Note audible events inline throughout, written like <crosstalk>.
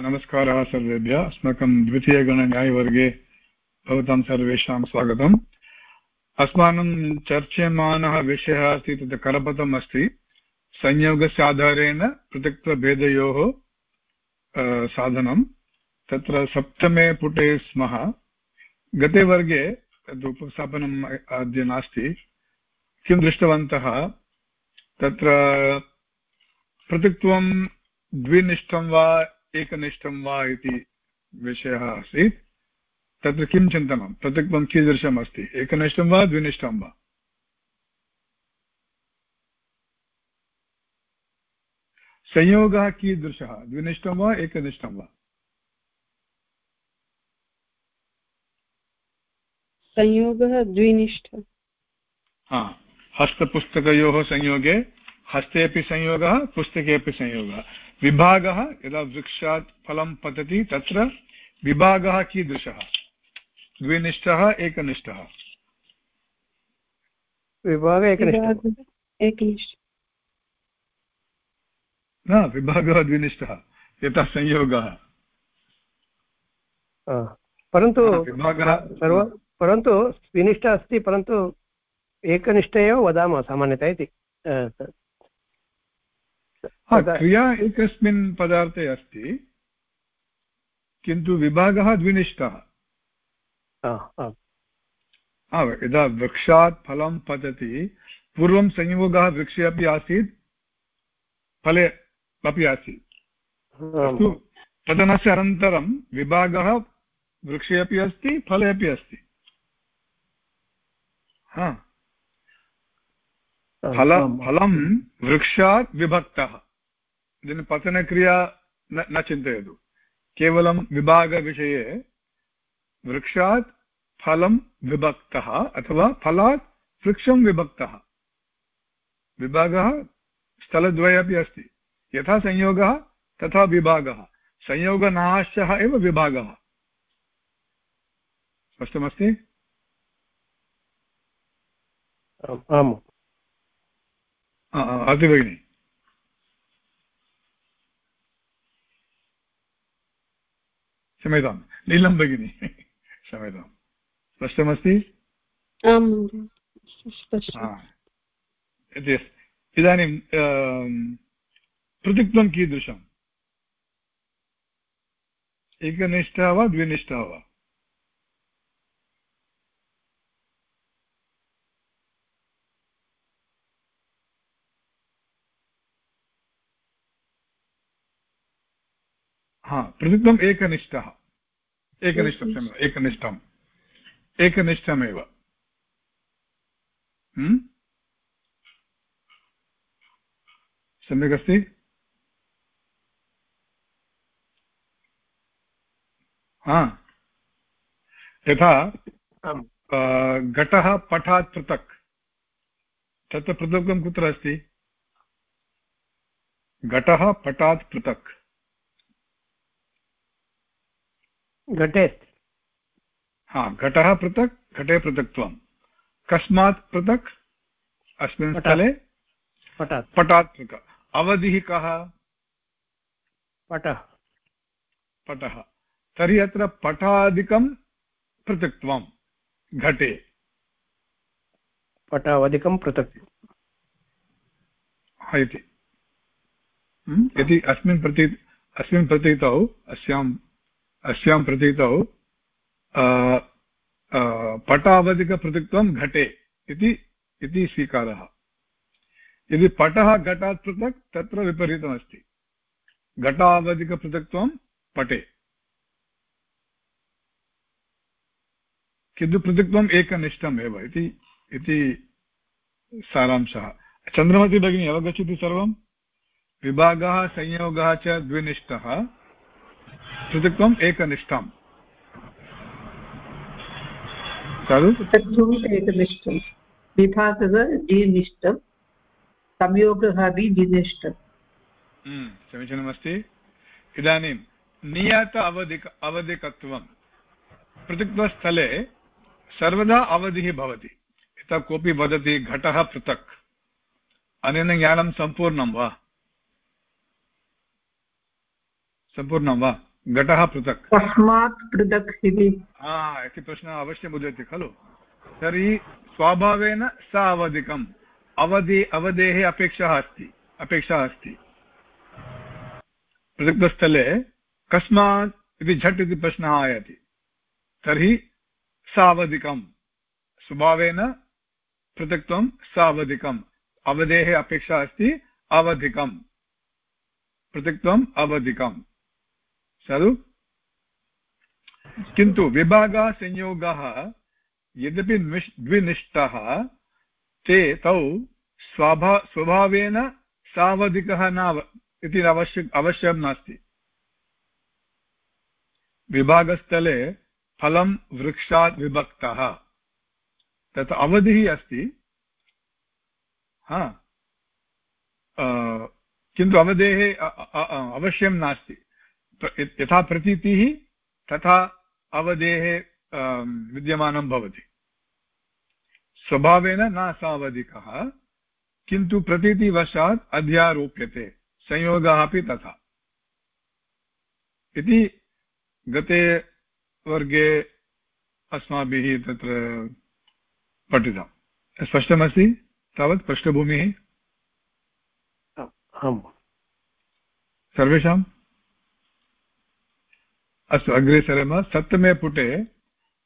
नमस्कारः सर्वेभ्यः। अस्माकं द्वितीयगणन्यायवर्गे भवतां सर्वेषां स्वागतम्। अस्माकं चर्च्यमानः विषयः अस्ति तत् करपतम् अस्ति। संयोगस्य आधारेण पृथक्त्वभेदयोः साधनं। तत्र सप्तमे पुटे स्मः। गते वर्गे तद् उपस्थापनम् अद्य नास्ति। किं दृष्टवन्तः? तत्र पृथक्त्वं द्विनिष्ठं वा एकनिष्ठं वा इति विषयः आसीत्। तत्र किं चिन्तनं? पृथक्त्वं कीदृशम् अस्ति? एकनिष्ठं वा द्विनिष्ठं वा? संयोगः कीदृशः? द्विनिष्ठं वा एकनिष्ठं वा? संयोगः द्विनिष्ठ। हा। हस्तपुस्तकयोः संयोगे हस्ते अपि संयोगः पुस्तके अपि संयोगः। विभागः यदा वृक्षात् फलं पतति तत्र विभागः कीदृशः? द्विनिष्ठः एकनिष्ठः? विभागः एकनिष्ठः। न विभागः द्विनिष्ठः यथा संयोगः। परन्तु सर्व परन्तु द्विनिष्ठ अस्ति परन्तु एकनिष्ठ एव वदामः सामान्यतः इति। क्रिया एकस्मिन् पदार्थे अस्ति किन्तु विभागः द्विनिष्ठः। यदा वृक्षात् फलं पतति पूर्वं संयोगः वृक्षे अपि आसीत् फले अपि आसीत्। अस्तु पतनस्य अनन्तरं विभागः वृक्षे अपि अस्ति फले अपि अस्ति। फल फलं वृक्षात् विभक्तः। इदानीं पतनक्रिया न न चिन्तयतु केवलं विभागविषये वृक्षात् फलं विभक्तः अथवा फलात् वृक्षं विभक्तः विभागः स्थलद्वये अपि अस्ति यथा संयोगः तथा विभागः संयोगनाशः एव विभागः स्पष्टमस्ति आम् अति भगिनि क्षम्यतां नीलं भगिनि क्षम्यतां स्पष्टमस्ति इदानीं पृथक्त्वं कीदृशम् एकनिष्ठा वा द्विनिष्ठा वा हा पृथक्त्वम् एकनिष्ठः। एकनिष्ठं क्षम्यताम् एकनिष्ठम्। एकनिष्ठमेव। हम्म? सम्यक् अस्ति हा। यथा घटः पठात् पृथक्। तत्र पृथक्त्वं कुत्र अस्ति? घटः पटात् पृथक्। घटे हा घटः पृथक् घटे पृथक्त्वं। कस्मात् पृथक्? अस्मिन् स्थले? पटात् पटात् पृथक्। अवधिः कः? पटः। पटः। तर्हि अत्र पटादिकं पृथक्त्वं घटे। पटावधिकं पृथक्। इति। यदि अस्मिन् प्रती अस्मिन् प्रतीतौ अस्यां अस्यां प्रतीतौ पटावधिकपृथक्त्वं घटे इति इति स्वीकारः। यदि पटः घटात् पृथक्, तत्र विपरीतमस्ति। घटावधिकपृथक्त्वं पटे। किन्तु पृथक्त्वम् एकनिष्ठम् एव इति इति सारांशः। चन्द्रमती भगिनी, अवगच्छति सर्वं। विभागः, संयोगः च द्विनिष्ठः। पृथक्त्वम् एकनिष्ठम्। एकनिष्ठं विभागः संयोगः अपि हम्म, समीचीनमस्ति। इदानीं नियत अवधिक अवधिकत्वं पृथक्त्वस्थले सर्वदा अवधिः भवति। यथा कोऽपि वदति घटः पृथक्। अनेन ज्ञानं सम्पूर्णं वा? सम्पूर्णं वा? घटः पृथक्। तस्मात् पृथक् इति। इति प्रश्नः अवश्यम् उदेति खलु? तर्हि स्वभावेन स अवधिकम्। अवधि अवधेः अपेक्षा अस्ति अपेक्षा अस्ति। पृथक्तस्थले कस्मात् इति झट् इति प्रश्नः आयाति। तर्हि सावधिकं स्वभावेन पृथक्त्वं सावधिकम् अवधेः अपेक्षा अस्ति अवधिकं पृथक्त्वम् अवधिकं खलु किन्तु विभागः संयोगः, यद्यपि द्विनिष्ठः, ते तौ स्वभा, स्वभावेन सावधिकः न इति अवश्य, अवश्यं नास्ति। विभागस्थले फलं वृक्षात् विभक्तः। तत् अवधिः अस्ति। हा। किन्तु अवधेः अवश्यं नास्ति। यथा प्रतीतिः तथा अवधेः विद्यमानं भवति। स्वभावेन न सावधिकः किन्तु प्रतीतिवशात् अध्यारोप्यते संयोगः अपि तथा। इति गते वर्गे अस्माभिः तत्र पठितं स्पष्टमस्ति? तावत् पृष्ठभूमिः? सर्वेषाम्? अस्तु अग्रे सरेम सप्तमे पुटे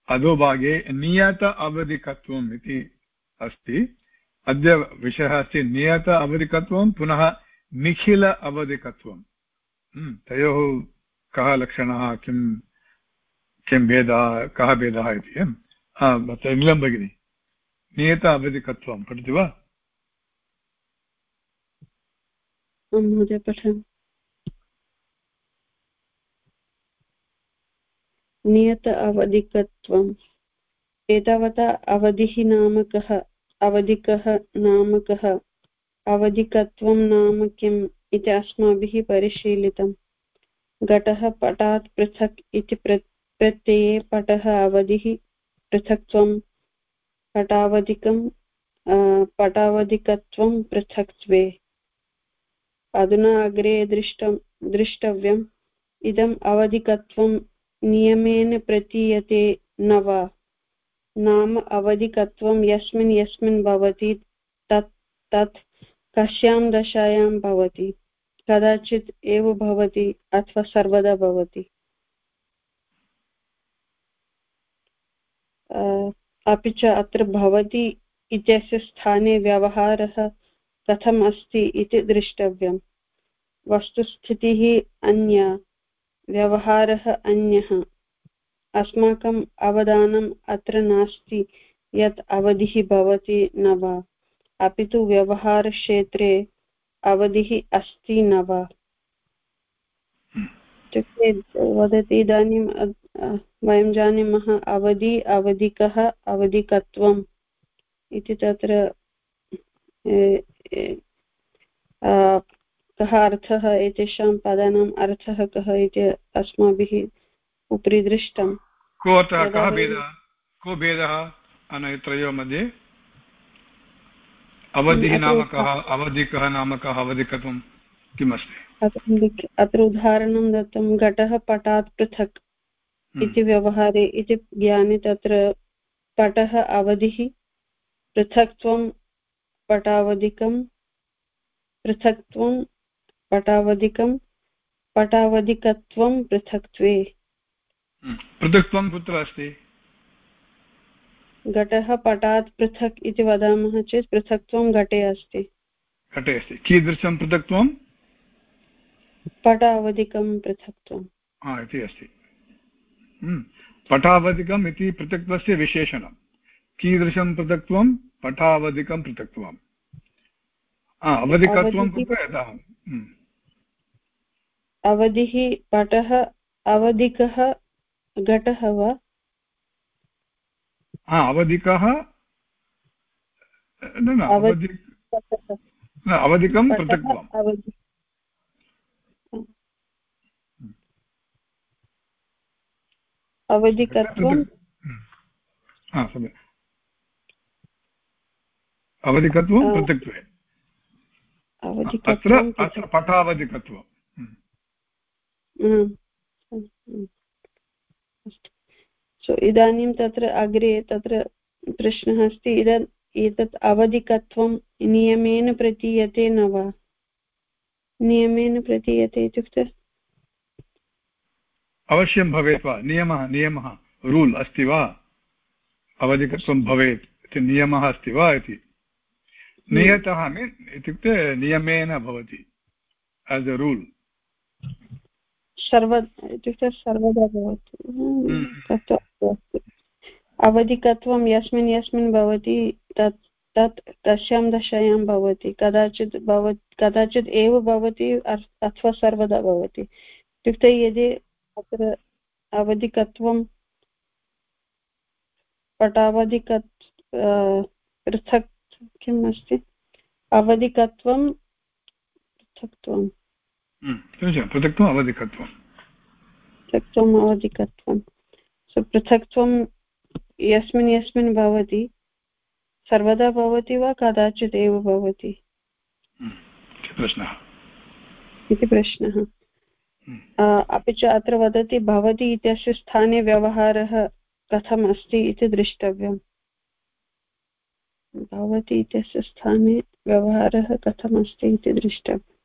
अधोभागे नियत अवधिकत्वम् इति अस्ति। अद्य विषयः अस्ति नियत अवधिकत्वं पुनः निखिल अवधिकत्वं हम्म, तयोः कः लक्षणः किं किं भेदः कः भेदः इति नीलं भगिनि। नियत अवधिकत्वं पठति वा महोदय पठामि नियत अवधिकत्वम् एतावता अवधिः नाम कः अवधिकः नाम कः अवधिकत्वं नाम किम् इति अस्माभिः परिशीलितम्। घटः पटात् पृथक् इति प्रत्यये पटः अवधिः पृथक्त्वं, पटावधिकं पटावधिकत्वं पृथक्त्वे। अधुना अग्रे दृष्टं द्रष्टव्यम् इदम् अवधिकत्वं नियमेन प्रतीयते न वा। नाम अवधिकत्वं यस्मिन् यस्मिन् भवति, तत् तत् कस्यां दशायां भवति। कदाचित् एव भवति अथवा सर्वदा भवति। अपि च अत्र भवति इत्यस्य स्थाने व्यवहारः कथम् अस्ति इति द्रष्टव्यम्। वस्तुस्थितिः अन्या। व्यवहारः अन्यः। अस्माकम् अवधानम् अत्र नास्ति, यत् अवधिः भवति न वा। अपि तु व्यवहारक्षेत्रे अवधिः अस्ति न वा। इत्युक्ते वदति इदानीं वयं जानीमः अवधि, अवधिकः, अवधिकत्वम् इति तत्र कः अर्थः एतेषां पदानाम् अर्थः कः इति अस्माभिः उपरि दृष्टम्। को कः भेदः? को भेदः? अनयोः मध्ये। अवधिः नाम कः? अवधिकः नाम कः? अवधिकत्वं किमस्ति? अत्र उदाहरणं दत्तं घटः पटात् पृथक् हम्म। इति व्यवहारे इति ज्ञाने तत्र पटः अवधिः पृथक्त्वं पटावधिकं पृथक्त्वं पटावधिकं पटावधिकत्वं पृथक्त्वे हम्म। पृथक्त्वं कुत्र अस्ति? घटः पटात् पृथक् इति वदामः चेत् पृथक्त्वं घटे अस्ति। घटे अस्ति। कीदृशं पृथक्त्वं? पटावधिकं पृथक्त्वं इति अस्ति। हम्म। पटावधिकम् इति पृथक्त्वस्य विशेषणं। कीदृशं पृथक्त्वं? पठावधिकं पृथक्त्वम्। अवधिकत्वं कुत्र यतः अवधिः पटः अवधिकः घटः वा? अवधिकः न न अवधिकं पृथक्त्वम् अवधिकत्वं अवधिकत्वं पृथक्त्वे। अत्र अत्र पठावधिकत्वं सो इदानीं तत्र अग्रे तत्र प्रश्नः अस्ति इद एतत् अवधिकत्वं नियमेन प्रतीयते न वा? नियमेन प्रतीयते इत्युक्ते? अवश्यं भवेत् वा? नियमः नियमः रूल् अस्ति वा? अवधिकत्वं भवेत् इति नियमः अस्ति वा इति? नियतः इत्युक्ते नियमेन भवति एस् अ रूल् सर्व इत्युक्ते सर्वदा भवति. हम्म। तत्तु अस्ति. अवधिकत्वं यस्मिन् यस्मिन् भवति तत् तत् दश्यां दशायां भवति. कदाचित् भव कदाचित् एव भवति अथवा सर्वदा भवति. इत्युक्ते यदि अत्र अवधिकत्वं पटावधिकत् पृथक् किम् अस्ति? अवधिकत्वं पृथक्त्वं हम्म, पृथक्त्वम् अवधिकत्वं पृथक्त्वम् अवधिकत्वं सो पृथक्त्वं यस्मिन् यस्मिन् भवति सर्वदा भवति वा कदाचित् एव भवति प्रश्नः इति प्रश्नः। अपि च अत्र वदति भवति इत्यस्य स्थाने व्यवहारः कथम् अस्ति इति द्रष्टव्यम् भवति इत्यस्य स्थाने व्यवहारः कथमस्ति इति दृष्टव्यम् हम्म।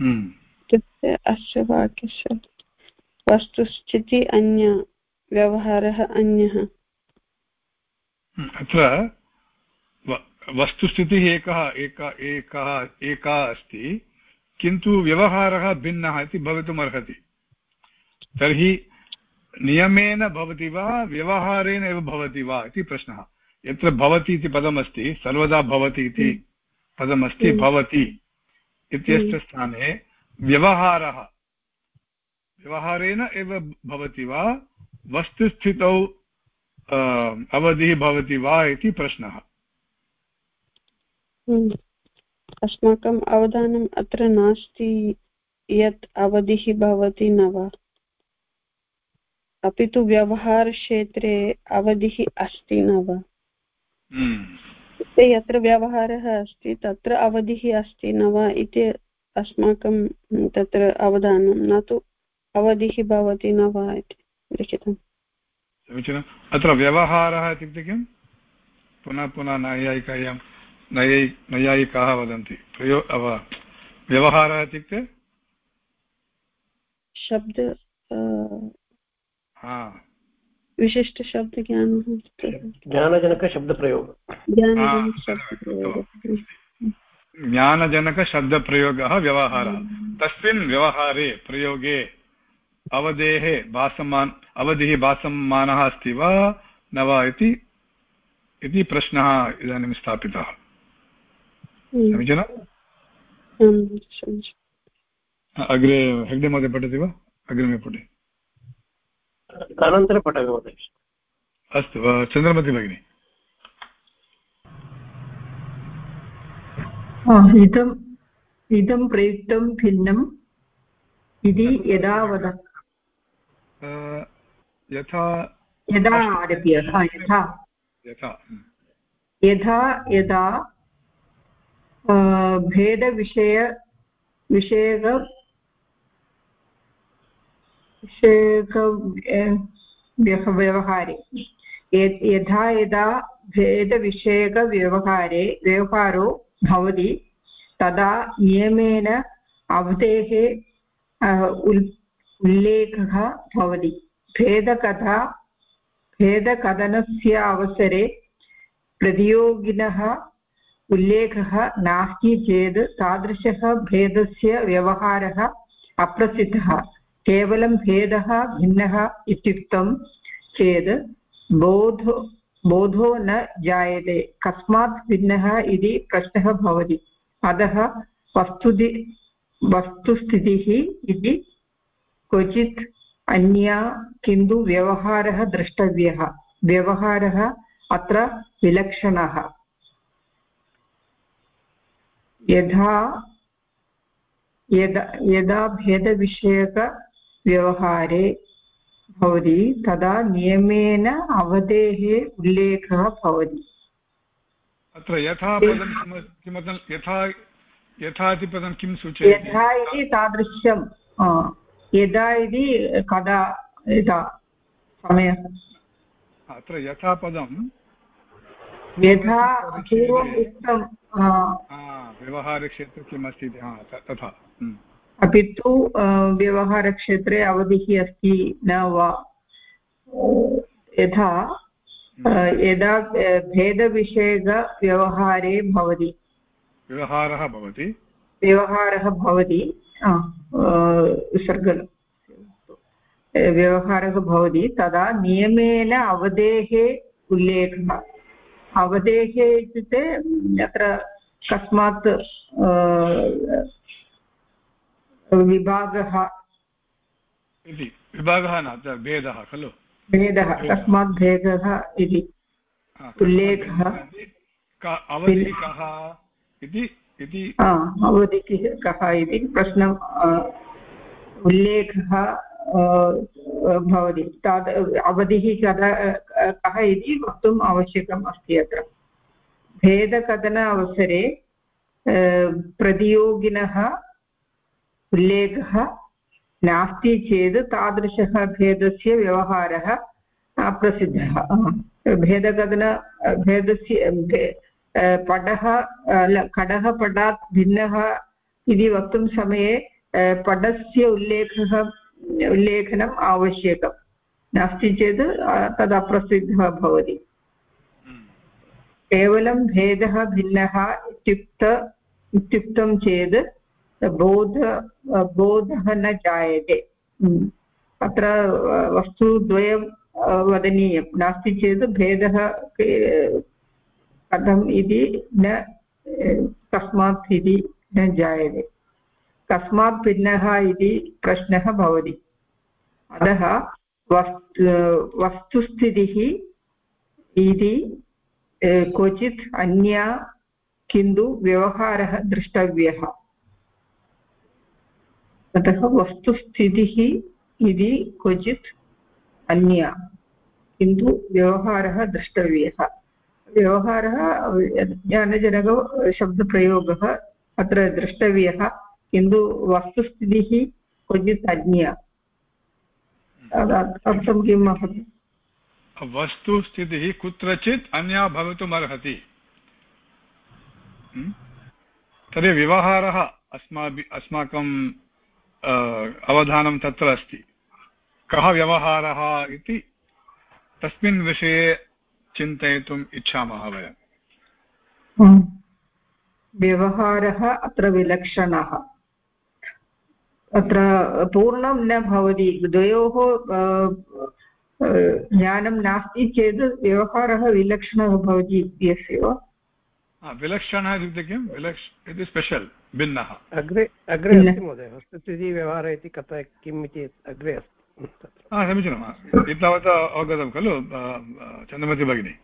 इत्युक्ते अस्य वाक्यस्य वस्तुस्थिति अन्य व्यवहारः अन्यः। हम्म, अत्र वस्तुस्थितिः एकः एकः एकः एका अस्ति किन्तु व्यवहारः भिन्नः इति भवितुम् अर्हति तर्हि नियमेन भवति वा व्यवहारेण एव भवति वा इति प्रश्नः। यत्र भवति इति पदमस्ति सर्वदा भवति इति हम्म। पदमस्ति भवति। इत्यस्य हम्म। स्थाने व्यवहारः व्यवहारेण एव भवति वा वस्तुस्थितौ अवधिः भवति वा इति प्रश्नः हम्म। अस्माकम् अवधानम् अत्र नास्ति यत् अवधिः भवति न वा अपि तु व्यवहारक्षेत्रे अवधिः अस्ति न वा हम्म। इत्युक्ते यत्र व्यवहारः अस्ति तत्र अवधिः अस्ति न वा इति अस्माकं तत्र अवधानं न तु अवधिः भवति न वा इति लिखितम्। समीचीनम् अत्र व्यवहारः इत्युक्ते किं पुनः पुनः नैयायिकायां नयै नैयायिकाः वदन्ति। प्रयो व्यवहारः इत्युक्ते? शब्द विशिष्टशब्दज्ञानः ज्ञानजनकशब्दप्रयोगः। ज्ञानजनकशब्दप्रयोगः। व्यवहारः। तस्मिन् व्यवहारे प्रयोगे अवधेः भासमान अवधिः भासमानः अस्ति वा न वा इति इति प्रश्नः इदानीं स्थापितः। समीचीनम् अग्रे हेग्डे महोदय पठति वा? अग्रिमे पुटे। अनन्तरं पठामि महोदय अस्तु चन्द्रमति भगिनि. इदम् इदं प्रयुक्तं भिन्नम् इति यदा वद. यथा यदा आरभ्य यथा. यथा यथा यदा भेदविषय विषयक व्यवहारे यथा यदा भेदविषयकव्यवहारे व्यवहारो भवति तदा नियमेन अवधेः उल्लेखः भवति भेदकथा भेदकथनस्य अवसरे प्रतियोगिनः उल्लेखः नास्ति चेत् तादृशः भेदस्य व्यवहारः अप्रसिद्धः केवलं भेदः भिन्नः इत्युक्तं चेत् बोधो बोधो न जायते। कस्मात् भिन्नः इति प्रश्नः भवति। अतः वस्तुति वस्तुस्थितिः इति क्वचित् अन्या किन्तु व्यवहारः द्रष्टव्यः। व्यवहारः अत्र विलक्षणः। यथा यदा यदा भेदविषयक व्यवहारे भवति तदा नियमेन अवधेः उल्लेखः भवति। अत्र यथा पदं किमर्थं यथा यथा इति पदं किं सूचयति? यथा इति तादृशं यदा इति कदा यदा समयः। अत्र यथा पदं यथा पूर्वम् उक्तं व्यवहारक्षेत्रे किम् अस्ति तथा। अपि तु व्यवहारक्षेत्रे अवधिः अस्ति न वा? यथा यदा भेदविषयकव्यवहारे भवति। व्यवहारः भवति। व्यवहारः भवति। सर्ग व्यवहारः भवति। तदा नियमेन अवधेः उल्लेखः। अवधेः इत्युक्ते अत्र कस्मात् विभागः इति। विभागः न भेदः खलु। भेदः कस्मात् भेदः इति। उल्लेखः। अवधिः कः इति अवधिः कः इति प्रश्नम् उल्लेखः भवति। तद् अवधिः कदा कः इति वक्तुम् आवश्यकम् अस्ति अत्र। भेदकथन अवसरे प्रतियोगिनः उल्लेखः नास्ति चेत् तादृशः भेदस्य व्यवहारः प्रसिद्धः। भेदकथन भेदस्य पडः खडः पडात् भिन्नः इति वक्तुं समये पडस्य उल्लेखः उल्लेखनम् आवश्यकं नास्ति चेत् तद् अप्रसिद्धः भवति। केवलं भेदः भिन्नः इत्युक्त इत्युक्तं चेत् बोध, बोधः न जायते। अत्र वस्तुद्वयं वदनीयं। नास्ति चेत् भेदः कथम् इति न कस्मात् इति न जायते। कस्मात् भिन्नः इति प्रश्नः भवति। अतः वस्तु वस्तुस्थितिः इति क्वचित् अन्या किन्तु व्यवहारः द्रष्टव्यः। अतः वस्तुस्थितिः इति क्वचित् अन्या, किन्तु व्यवहारः द्रष्टव्यः। व्यवहारः, ज्ञानजनक शब्दप्रयोगः अत्र द्रष्टव्यः, किन्तु वस्तुस्थितिः क्वचित् अन्या। अर्थं किम् अभवत् वस्तुस्थितिः कुत्रचित् अन्या भवितुमर्हति। तर्हि व्यवहारः अस्माभिः, अस्माकं अवधानं तत्र अस्ति। कः व्यवहारः इति तस्मिन् विषये चिन्तयितुम् इच्छामः वयम्। व्यवहारः अत्र विलक्षणः। अत्र पूर्णं न भवति। द्वयोः ज्ञानं नास्ति चेत् व्यवहारः विलक्षणः भवति इत्यस्य वा विलक्षणः इत्युक्ते किं? विलक्ष इति स्पेशल् भिन्नः। अग्रे अग्रे अस्ति महोदय वस्तुस्थितिव्यवहारः इति कथा किम् इति अग्रे अस्ति। समीचीनम् एतावत् अवगतं खलु चन्द्रमती भगिनी।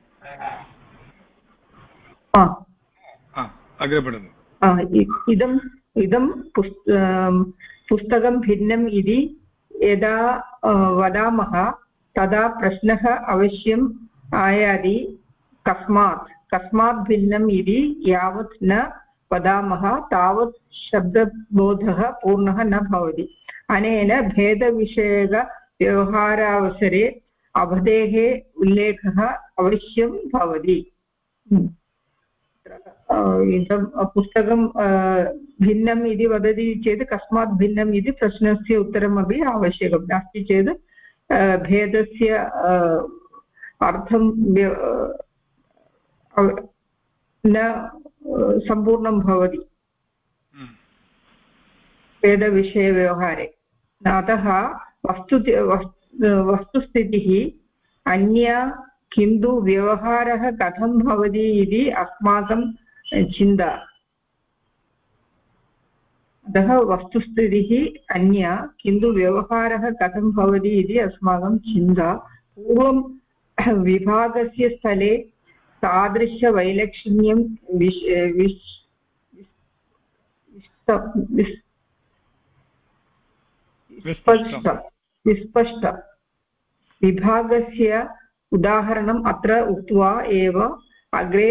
अग्रे पठतु। इदम् इदं पुस्तकं भिन्नम् इति यदा वदामः तदा प्रश्नः अवश्यम् आयाति कस्मात् कस्मात् भिन्नम् इति यावत् न वदामः तावत् शब्दबोधः पूर्णः न भवति। अनेन भेदविषयकव्यवहारावसरे अवधेः उल्लेखः अवश्यं भवति। इदं पुस्तकं भिन्नम् इति वदति चेत् कस्मात् भिन्नम् इति प्रश्नस्य उत्तरमपि आवश्यकं। नास्ति चेत् भेदस्य अर्थं न सम्पूर्णं भवति। हम्म। वेदविषयव्यवहारे अतः वस्तु वस्तुस्थितिः अन्या किन्तु व्यवहारः कथं भवति इति अस्माकं चिन्ता। अतः वस्तुस्थितिः अन्या किन्तु व्यवहारः कथं भवति इति अस्माकं चिन्ता। पूर्वं विभागस्य स्थले तादृशवैलक्षण्यं विश् विश् विस्पष्ट विस्पष्ट। विभागस्य उदाहरणम् अत्र उक्त्वा एव अग्रे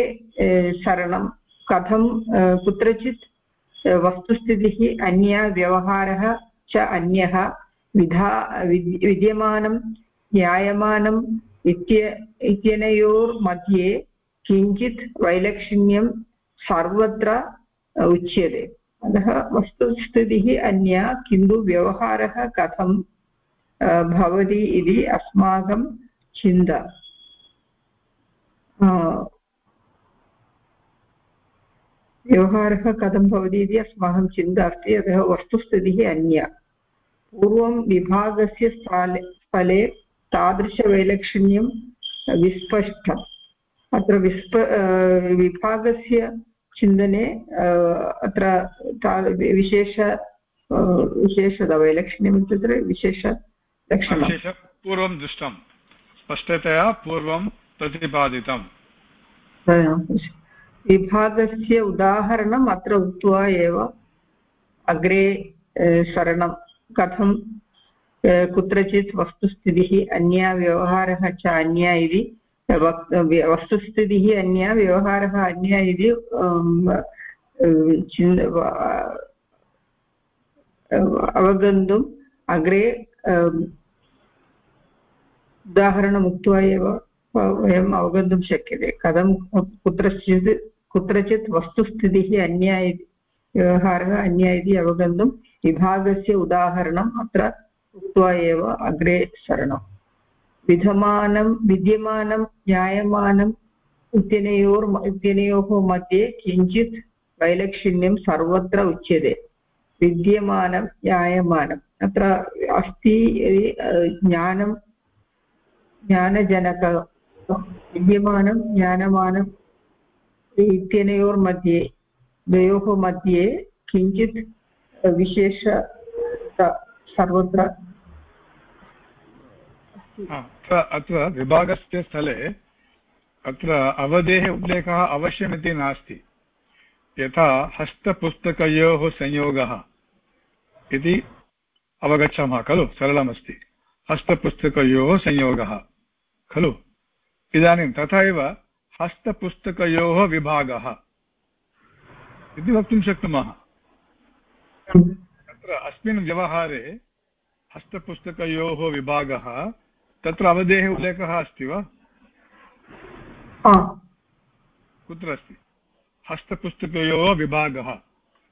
सरणं कथं कुत्रचित् वस्तुस्थितिः अन्या व्यवहारः च अन्यः विधा विद्यमानं ज्ञायमानम् इत्य इत्यनयोर्मध्ये किञ्चित् वैलक्षण्यं सर्वत्र उच्यते। अतः वस्तुस्थितिः अन्या, किन्तु व्यवहारः कथं भवति इति अस्माकं चिन्ता। व्यवहारः कथं भवति इति अस्माकं चिन्ता अस्ति। अतः वस्तुस्थितिः अन्या। पूर्वं विभागस्य स्थले स्थले तादृशवैलक्षण्यं विस्पष्टम्। अत्र विस्प विभागस्य चिन्तने अत्र विशेष विशेषता वैलक्षण्यम् इत्युक्ते विशेषलक्षणं पूर्वं दृष्टं स्पष्टतया पूर्वं प्रतिपादितम्। विभागस्य उदाहरणम् अत्र उक्त्वा एव अग्रे शरणं कथं कुत्रचित् वस्तुस्थितिः अन्या व्यवहारः च अन्या इति वस्तुस्थितिः अन्या, व्यवहारः अन्या इति अवगन्तुम् अग्रे उदाहरणम् उक्त्वा एव वयम् अवगन्तुं शक्यते कथं कुत्रचित् कुत्रचित् वस्तुस्थितिः अन्या इति व्यवहारः अन्या इति अवगन्तुं विभागस्य उदाहरणम् अत्र उक्त्वा एव अग्रे सरणम् विधमानं, विद्यमानं ज्ञायमानम् इत्यनयोर् इत्यनयोः मध्ये किञ्चित् वैलक्षण्यं सर्वत्र उच्यते। विद्यमानं ज्ञायमानम् अत्र अस्ति ज्ञानं, ज्ञानजनक, विद्यमानं ज्ञानमानम् इत्यनयोर्मध्ये द्वयोः मध्ये किञ्चित् विशेष सर्वत्र अत्र विभागस्य स्थले अत्र अवधेः उल्लेखः अवश्यमिति नास्ति। यथा हस्तपुस्तकयोः संयोगः इति अवगच्छामः खलु? सरलमस्ति। हस्तपुस्तकयोः संयोगः खलु? इदानीं तथा एव हस्तपुस्तकयोः विभागः इति वक्तुं शक्नुमः। तत्र अस्मिन् व्यवहारे हस्तपुस्तकयोः विभागः तत्र अवधेः उल्लेखः अस्ति वा? कुत्र अस्ति? हस्तपुस्तकयोः विभागः।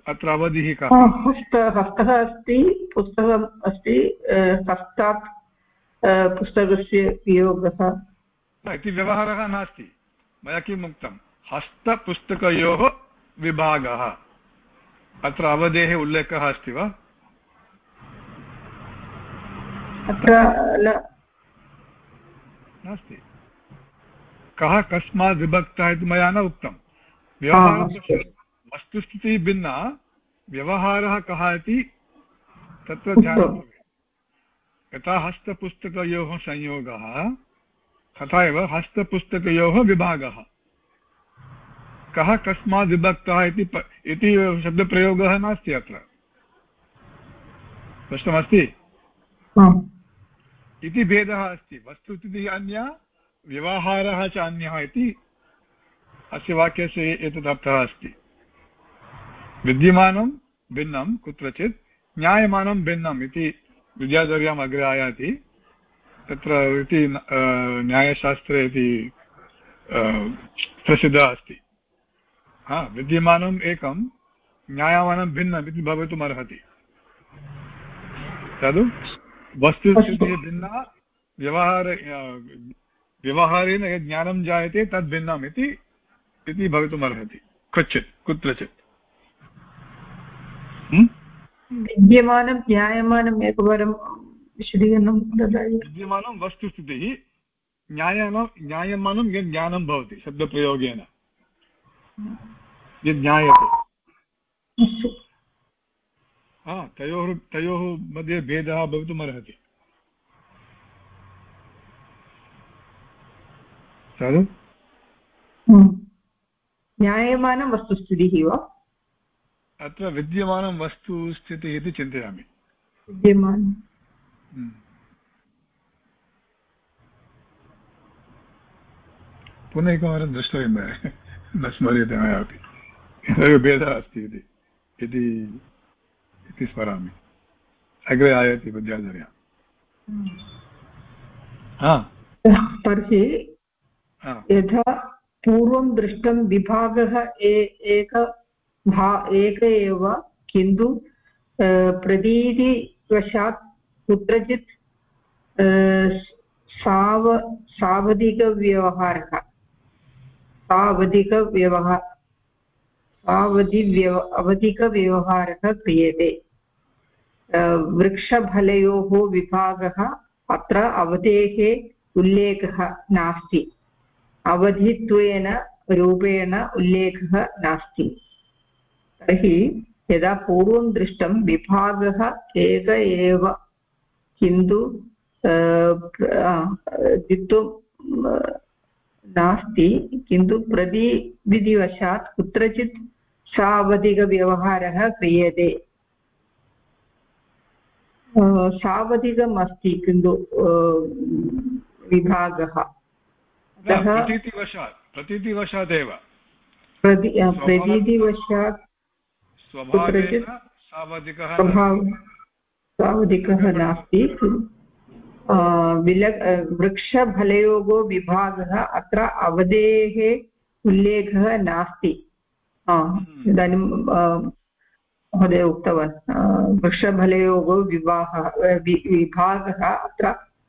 अत्र अवधिः कः? हस्त हस्तः अस्ति पुस्तकम् अस्ति हस्तात् पुस्तकस्य वियोगः। इति व्यवहारः नास्ति। मया किम् उक्तं हस्तपुस्तकयोः विभागः। अत्र अवधेः उल्लेखः अस्ति वा? अत्र नास्ति। कः कस्मात् विभक्तः इति मया न उक्तं व्यवहारः वस्तुस्थितिः भिन्ना। व्यवहारः कः इति तत्र ध्यानं यथा हस्तपुस्तकयोः संयोगः तथा एव हस्तपुस्तकयोः विभागः। कः कस्मात् विभक्तः इति शब्दप्रयोगः नास्ति अत्र। स्पष्टमस्ति? इति भेदः अस्ति। वस्तुस्थितिः अन्या, व्यवहारः च अन्यः इति अस्य वाक्यस्य एतत् अर्थः अस्ति। विद्यमानं भिन्नं, कुत्रचित् ज्ञायमानं भिन्नम् इति विद्याधर्याम् अग्रे आयाति। तत्र इति न्यायशास्त्रे इति प्रसिद्धः अस्ति। हा, विद्यमानम् एकं ज्ञायमानं भिन्नम् इति भवितुमर्हति। तद् वस्तुस्थितिः भिन्ना व्यवहार व्यवहारेण यद् ज्ञानं जायते तद् भिन्नम् इति इति भवितुमर्हति। क्वचित् कुत्रचित्। विद्यमानं ज्ञायमानम् एकवारं विशदीकरणं ददाति। विद्यमानं वस्तुस्थितिः ज्ञायानं ज्ञायमानं यद् ज्ञानं भवति शब्दप्रयोगेन। यद् ज्ञायते। हा तयोः तयोः मध्ये भेदः भवितुमर्हति खलु ज्ञायमानं वस्तुस्थितिः वा? अत्र विद्यमानं वस्तुस्थितिः इति चिन्तयामि। विद्यमानं। हम्म। पुनः एकवारं द्रष्टव्यं <laughs> न स्मर्यते मयापि। भेदः अस्ति इति इति स्मरामि अग्रे आयाति विद्याधर्या तर्हि यथा पूर्वं दृष्टं विभागः एक भा एक एव किन्तु प्रतीतिवशात् कुत्रचित् साव सावधिकव्यवहारः। सावधिकव्यवहार। सावधिव्यव अवधिकव्यवहारः क्रियते। वृक्षफलयोः विभागः अत्र अवधेः उल्लेखः नास्ति। अवधित्वेन रूपेण उल्लेखः नास्ति। तर्हि यदा पूर्वं दृष्टं विभागः एक एव किन्तु द्वित्वं नास्ति, किन्तु प्रतिविधिवशात् कुत्रचित् सावधिकव्यवहारः क्रियते। सावधिकम् अस्ति किन्तु विभागः। प्रतीतिवशात् कुत्रचित् सावधिकः नास्ति। विल वृक्षफलयोः विभागः अत्र अवधेः उल्लेखः नास्ति। हम्म। इदानीं महोदय उक्तवान् वृक्षफलयोः विवाहः विभागः अत्र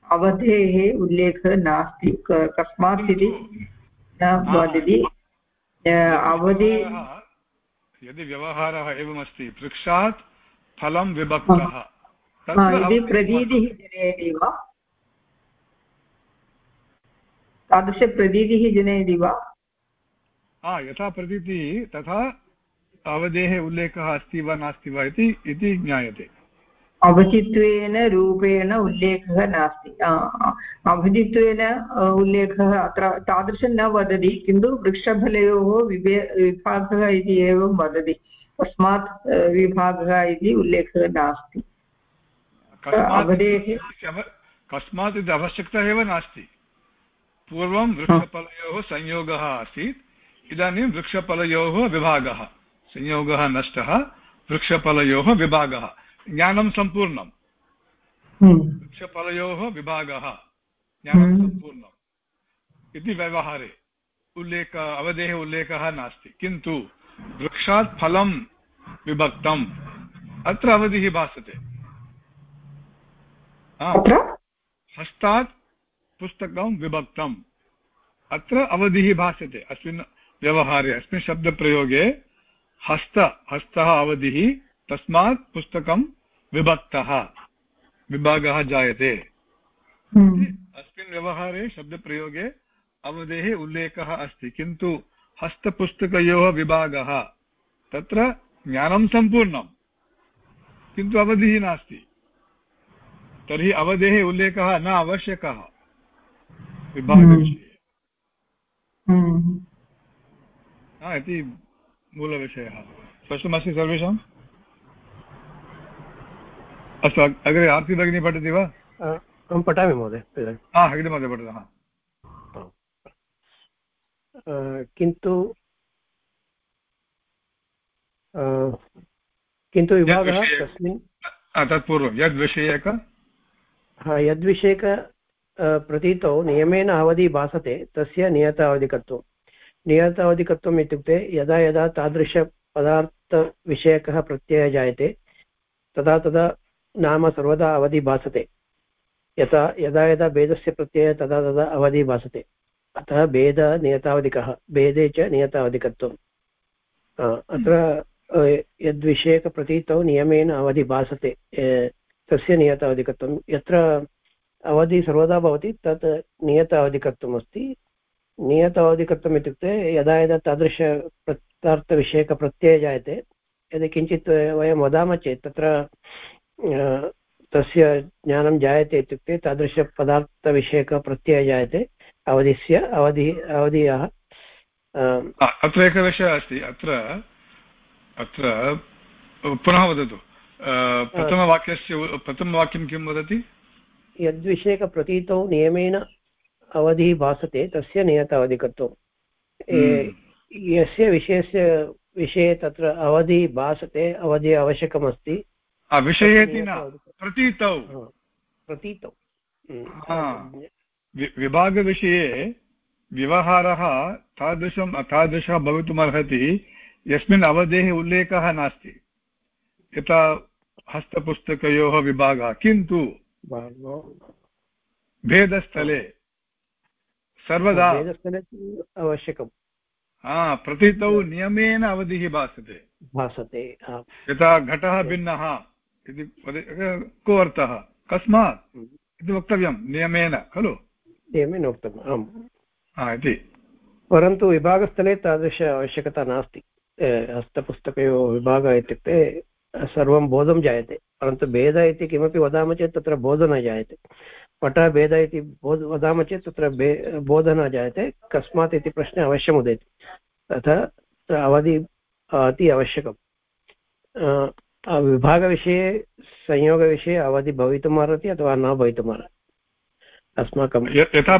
अवधेः उल्लेखः नास्ति कस्मात् इति न वदति। अवधि यदि व्यवहारः एवमस्ति वृक्षात् फलं विभक्तः यदि प्रतीतिः जनयति वा? तादृशप्रतीतिः जनयति वा? यथा प्रतीतिः तथा अवधेः उल्लेखः अस्ति वा नास्ति वा इति ज्ञायते। अवधित्वेन रूपेण उल्लेखः नास्ति। अवधित्वेन उल्लेखः अत्र तादृशं न वदति किन्तु वृक्षफलयोः विभे विभागः इति एवं वदति। तस्मात् विभागः इति उल्लेखः नास्ति। अवधेः कस्मात् इति आवश्यकता एव नास्ति। पूर्वं वृक्षफलयोः संयोगः आसीत् इदानीं वृक्षफलयोः विभागः। संयोगः नष्टः वृक्षफलयोः विभागः। ज्ञानं सम्पूर्णम्। हम्म। वृक्षफलयोः विभागः ज्ञानं हम्म। सम्पूर्णम्। इति व्यवहारे उल्लेख अवधेः उल्लेखः नास्ति। किन्तु वृक्षात् फलं विभक्तम्। अत्र अवधिः भासते। हस्तात् पुस्तकं विभक्तम्। अत्र अवधिः भासते। अस्मिन् व्यवहारे अस्मिन् शब्दप्रयोगे हस्त हस्तः अवधिः तस्मात् पुस्तकं विभक्तः विभागः जायते हम्म। अस्मिन् व्यवहारे शब्दप्रयोगे अवधेः उल्लेखः अस्ति किन्तु हस्तपुस्तकयोः विभागः तत्र ज्ञानं सम्पूर्णं किन्तु अवधिः नास्ति तर्हि अवधेः उल्लेखः न आवश्यकः विभागविषये हम्म। इति मूलविषयः स्पष्टमस्ति सर्वेषाम् अस्तु अग्रे आर्ति भगिनी पठति वा अहं पठामि महोदय हा महोदय पठतु किन्तु किन्तु विभागः तस्मिन् तत्पूर्वं यद्विषयक यद्विषयक प्रतीतौ नियमेन अवधि भासते तस्य नियतावधिकत्वं नियतावधिकत्वम् इत्युक्ते यदा यदा तादृशपदार्थविषयकः प्रत्ययः जायते तदा तदा नाम सर्वदा अवधि भासते। यथा यदा यदा भेदस्य प्रत्ययः तदा तदा अवधि भासते। अतः भेदः नियतावधिकः भेदे च नियतावधिकत्वम्। अत्र यद्विषयकप्रतीतौ नियमेन अवधि भासते तस्य नियतावधिकत्वं। यत्र अवधि सर्वदा भवति तत् नियतावधिकत्वम् अस्ति नियतावधिकत्वम् इत्युक्ते यदा यदा तादृश पदार्थविषयकप्रत्ययः जायते यदि किञ्चित् वयं वदामः चेत् तत्र तस्य ज्ञानं जायते इत्युक्ते तादृशपदार्थविषयकप्रत्ययः जायते अवधिस्य अवधि अवधीयः अत्र एकः विषयः अस्ति अत्र अत्र पुनः वदतु प्रथमवाक्यस्य प्रथमवाक्यं किं वदति? यद्विषयकप्रतीतौ नियमेन अवधिः भासते तस्य नियतावधिकत्वं। हम्म। यस्य विषयस्य विषये तत्र अवधिः भासते अवधिः आवश्यकमस्ति विषये प्रतीतौ। प्रतीतौ। विभागविषये व्यवहारः तादृशम् अतादृशः भवितुमर्हति यस्मिन् अवधेः उल्लेखः नास्ति। यथा हस्तपुस्तकयोः विभागः किन्तु भेदस्थले सर्वदा आवश्यकं हा प्रतीतौ नियमेन अवधिः भासते। भासते यथा घटः भिन्नः इति को अर्थः? कस्मात् हम्म। इति वक्तव्यं नियमेन खलु? नियमेन उक्तम् आम्। इति। परन्तु विभागस्थले तादृश आवश्यकता नास्ति। हस्तपुस्तकयोः विभागः इत्युक्ते सर्वं बोधं जायते। परन्तु भेद इति किमपि वदामः चेत् तत्र बोधः न जायते। पटः भेद इति बोध वदामः चेत् तत्र बे बोधः न जायते कस्मात् इति प्रश्ने अवश्यम् उदेति तथा अवधि अति आवश्यकं विभागविषये संयोगविषये अवधि भवितुमर्हति अथवा न भवितुमर्हति? अस्माकं यथा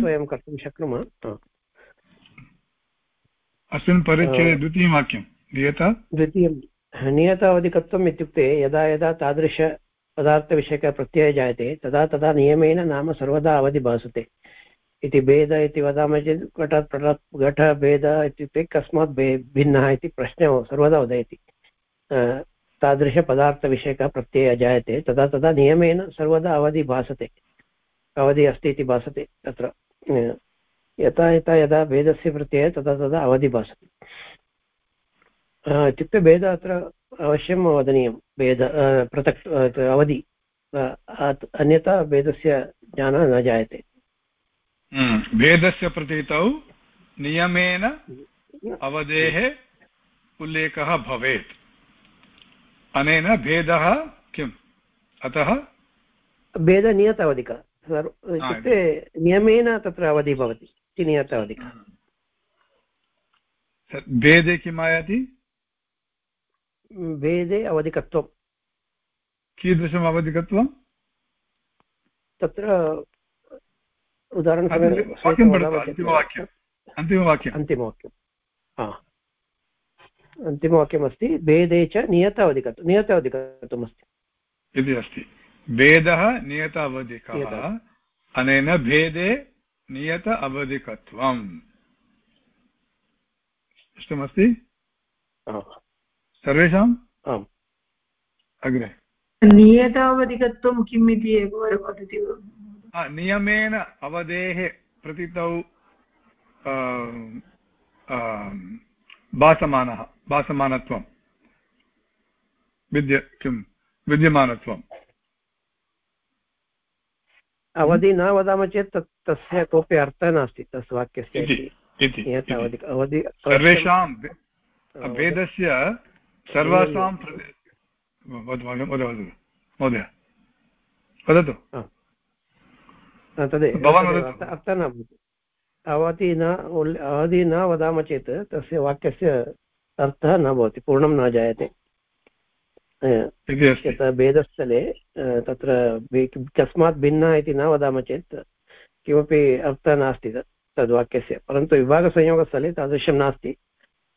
वयं कर्तुं शक्नुमः। अस्मिन् परिच्छेदे द्वितीयं वाक्यं। नियता द्वितीयं नियतावधिकत्वम् इत्युक्ते यदा यदा तादृशपदार्थविषयकप्रत्ययः जायते, तदा तदा नियमेन नाम सर्वदा अवधि भासते। इति भेद इति वदामः चेत् घटात् पटात् घटभेद इत्युक्ते कस्मात् भे भिन्नः इति प्रश्नः सर्वदा उदयति। तादृशपदार्थविषयकः प्रत्ययः जायते, तदा तदा नियमेन सर्वदा अवधि भासते। अवधि अस्ति इति भासते तत्र। यथा यथा यदा भेदस्य प्रत्ययः तदा तदा अवधि भासते। इत्युक्ते भेदः अत्र अवश्यं वदनीयं भेद पृथक् अवधि अन्यथा भेदस्य ज्ञानः न जायते। भेदस्य प्रतीतौ नियमेन अवधेः उल्लेखः भवेत् अनेन भेदः किम् अतः भेदनियत अवधिकः इत्युक्ते नियमेन तत्र अवधिः भवति इति नियत अवधिकः भेदे किम् आयाति भेदे अवधिकत्वं कीदृशम् अवधिकत्वं तत्र उदाहरणसमये अन्तिमवाक्यम्। अन्तिमवाक्यं अन्तिमवाक्यमस्ति भेदे च नियत अवधिकत्वम् इति अस्ति। भेदः नियत अवधिकः अनेन भेदे नियत अवधिकत्वम् इष्टमस्ति सर्वेषाम्? आम्। अग्रे। नियतावधिकत्वं किम् इति एकवारं वदति? नियमेन अवधेः प्रतितौ भासमानः भासमानत्वं। विद्य किं विद्यमानत्वम् अवधि न वदामः चेत् तत् तस्य कोऽपि अर्थः नास्ति तस्य वाक्यस्य अवधि सर्वेषां वेदस्य सर्वासां महोदय वदतु। तदेव अर्थः न भवति। अवधि न अवधि न वदामः चेत् तस्य वाक्यस्य अर्थः न भवति पूर्णं न जायते। यथा भेदस्थले तत्र कस्मात् भिन्नः इति न वदामः चेत् किमपि अर्थः नास्ति तद्वाक्यस्य। परन्तु विभागसंयोगस्थले तादृशं नास्ति।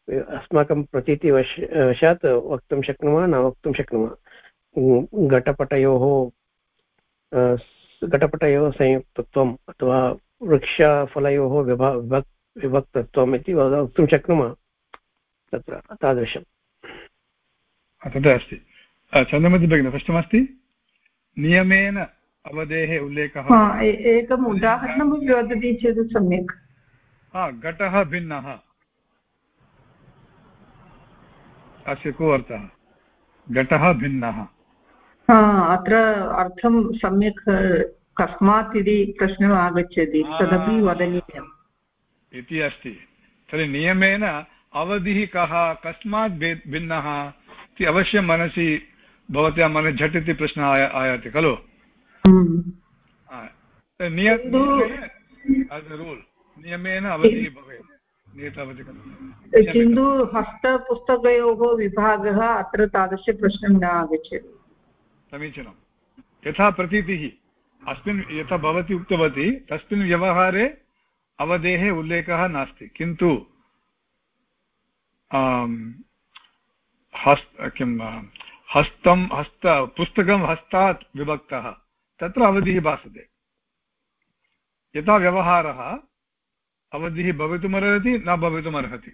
अस्माकं प्रतीतिवश वशात् वक्तुं शक्नुमः न वक्तुं शक्नुमः। घटपटयोः घटपटयोः संयुक्तत्वम् अथवा वृक्षफलयोः विभा विभक् विभक्तत्वम् इति वक्तुं शक्नुमः तत्र तादृशम्। तथा अस्ति। चन्द्रमति भगिनी स्पष्टमस्ति? नियमेन अवधेः उल्लेखः एकम् उदाहरणं वदति चेत् सम्यक्। हा घटः भिन्नः। अस्य को अर्थः घटः भिन्नः। अत्र अर्थं सम्यक् कस्मात् इति प्रश्नम् आगच्छति तदपि वदनीयम्। इति अस्ति। तर्हि नियमेन अवधिः कः कस्मात् भिन्नः इति अवश्यं मनसि भवत्याः मनसि झटिति प्रश्नः आया आयाति खलु? हम्म। रूल् नियमेन अवधिः भवेत्। किन्तु हस्तपुस्तकयोः विभागः अत्र तादृशप्रश्नं न आगच्छति। समीचीनं। यथा प्रतीतिः अस्मिन् यथा भवती उक्तवती तस्मिन् व्यवहारे अवधेः उल्लेखः नास्ति। किन्तु हस्त किं हस्तं हस्त पुस्तकं हस्तात् विभक्तः। तत्र अवधिः भासते। यथा व्यवहारः अवधिः भवितुमर्हति न भवितुमर्हति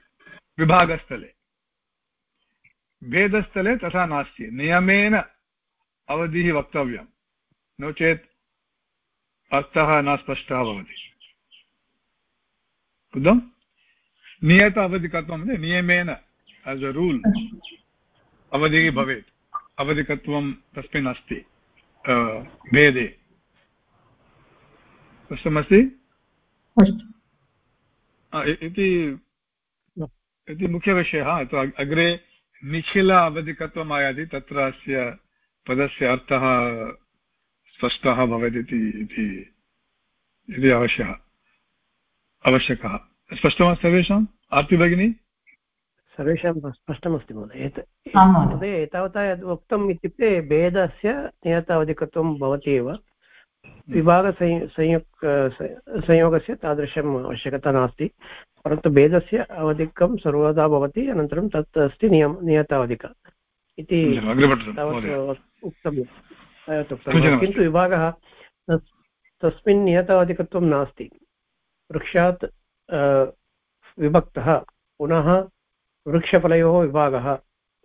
विभागस्थले। भेदस्थले तथा नास्ति। नियमेन अवधिः वक्तव्यं नो चेत् अर्थः न स्पष्टः भवति। बुद्धं नियत अवधिकत्वं नियमेन एस् अ रूल् अवधिः भवेत्। अवधिकत्वं तस्मिन् अस्ति भेदे। स्पष्टमस्ति? इति इति मुख्यविषयः। अग्रे निखिल अवधिकत्वम् आयाति तत्र अस्य पदस्य अर्थः स्पष्टः भवेत् इति आवश्यकः आवश्यकः। स्पष्टमस्ति सर्वेषाम् आर्ति भगिनी? सर्वेषां स्पष्टमस्ति महोदय। महोदय एतावता यद् उक्तम् इत्युक्ते भेदस्य नियतावधिकत्वं भवति एव। विभागसंयुक् संयोगस्य तादृशम् आवश्यकता नास्ति परन्तु भेदस्य अवधिकं सर्वदा भवति अनन्तरं तत् अस्ति नियम नियतावधिक इति तावत् उक्तं किन्तु विभागः तस्मिन् नियतावधिकत्वं नास्ति। वृक्षात् विभक्तः पुनः वृक्षफलयोः विभागः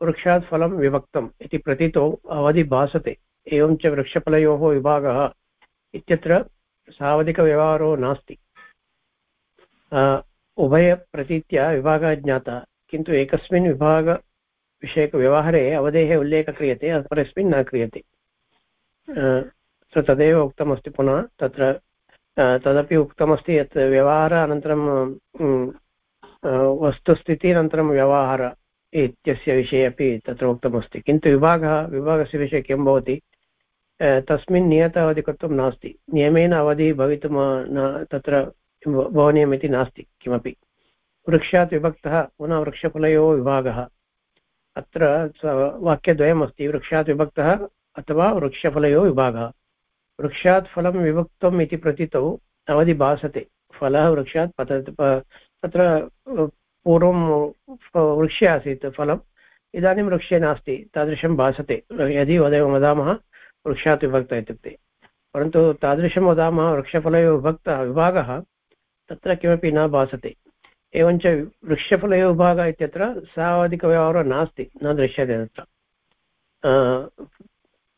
वृक्षात् फलं विभक्तम् इति प्रतीतौ अवधि भासते एवं च वृक्षफलयोः विभागः इत्यत्र सावधिकव्यवहारो नास्ति। उभयप्रतीत्या विभागः ज्ञातः, किन्तु एकस्मिन् विभागविषयकव्यवहारे अवधेः उल्लेखः क्रियते, अपरस्मिन् न क्रियते। तदेव उक्तमस्ति पुनः, तत्र तदपि उक्तमस्ति यत् व्यवहार अनन्तरं वस्तुस्थिति अनन्तरं व्यवहार इत्यस्य विषये अपि तत्र उक्तमस्ति। किन्तु विभागः, विभागस्य विषये किं भवति? तस्मिन् नियत अवधिकत्वं नास्ति। नियमेन अवधिः भवितुं न, तत्र भवनीयमिति नास्ति किमपि। वृक्षात् विभक्तः, पुनः वृक्षफलयोः विभागः। अत्र वाक्यद्वयमस्ति, वृक्षात् विभक्तः अथवा वृक्षफलयोः विभागः। वृक्षात् फलं विभक्तम् इति प्रतीतौ, अवधि भासते। फलः वृक्षात् पतति तत्र पूर्वं वृक्षे आसीत् फलम्। इदानीं वृक्षे नास्ति, तादृशं भासते। यदि वद, वदामः वृक्षात् विभक्त इत्युक्ते। परन्तु तादृशं वदामः, वृक्षफलयो विभक्तः विभागः तत्र किमपि न भासते। एवञ्च वृक्षफलयो विभागः इत्यत्र सावधिकव्यवहारो नास्ति, न दृश्यते तत्र।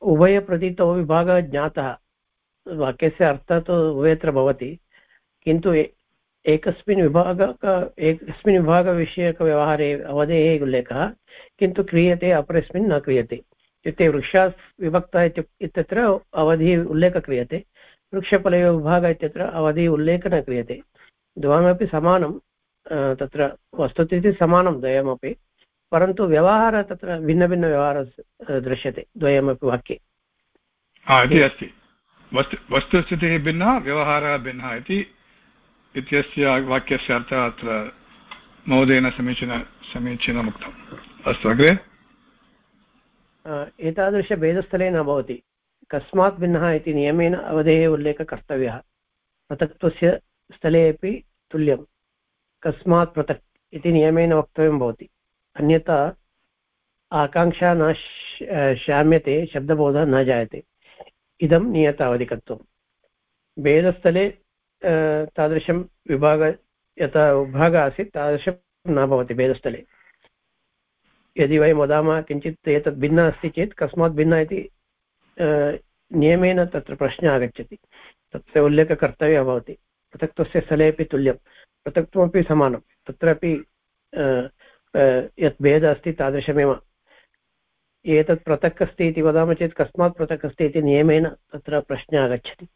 उभयप्रतीतौ विभागः ज्ञातः। वाक्यस्य अर्थः तु उभयत्र भवति। किन्तु एकस्मिन् विभाग एकस्मिन् विभागविषयकव्यवहारे अवधेः उल्लेखः। किन्तु क्रियते, अपरस्मिन् न क्रियते। इत्युक्ते वृक्षात् विभक्तः इत्यत्र अवधिः उल्लेखः क्रियते। वृक्षफलयो विभागः इत्यत्र अवधिः उल्लेखः न क्रियते। द्वयमपि समानं तत्र वस्तुतः समानं द्वयमपि, परन्तु व्यवहारः तत्र भिन्नभिन्नव्यवहारः दृश्यते, द्वयमपि वाक्ये। अस्ति। वस्तु, वस्तुस्थितिः भिन्ना, व्यवहारः भिन्नः इति, इत्यस्य वाक्यस्य अर्थः अत्र महोदयेन समीचीन समीचीनम् उक्तम् अस्तु, अग्रे। एतादृशभेदस्थले न भवति। कस्मात् भिन्नः इति नियमेन अवधेः उल्लेखः कर्तव्यः। पृथक्त्वस्य स्थले अपि तुल्यं कस्मात् पृथक् इति नियमेन वक्तव्यं भवति। अन्यथा आकाङ्क्षा न शाम्यते शब्दबोधः न जायते। इदं नियतावधिकत्वं भेदस्थले तादृशं विभाग, यथा विभागः आसीत्, तादृशं न भवति भेदस्थले। यदि वयं वदामः, किञ्चित् एतत् भिन्नः अस्ति चेत् कस्मात् भिन्नः इति नियमेन तत्र प्रश्नः आगच्छति। तस्य उल्लेखः कर्तव्यः भवति। पृथक्त्वस्य स्थले अपि तुल्यं। पृथक्त्वमपि समानं। तत्रापि यत् भेदः अस्ति तादृशमेव। एतत् पृथक् अस्ति इति वदामः चेत् कस्मात् पृथक् अस्ति इति नियमेन तत्र प्रश्नः आगच्छति।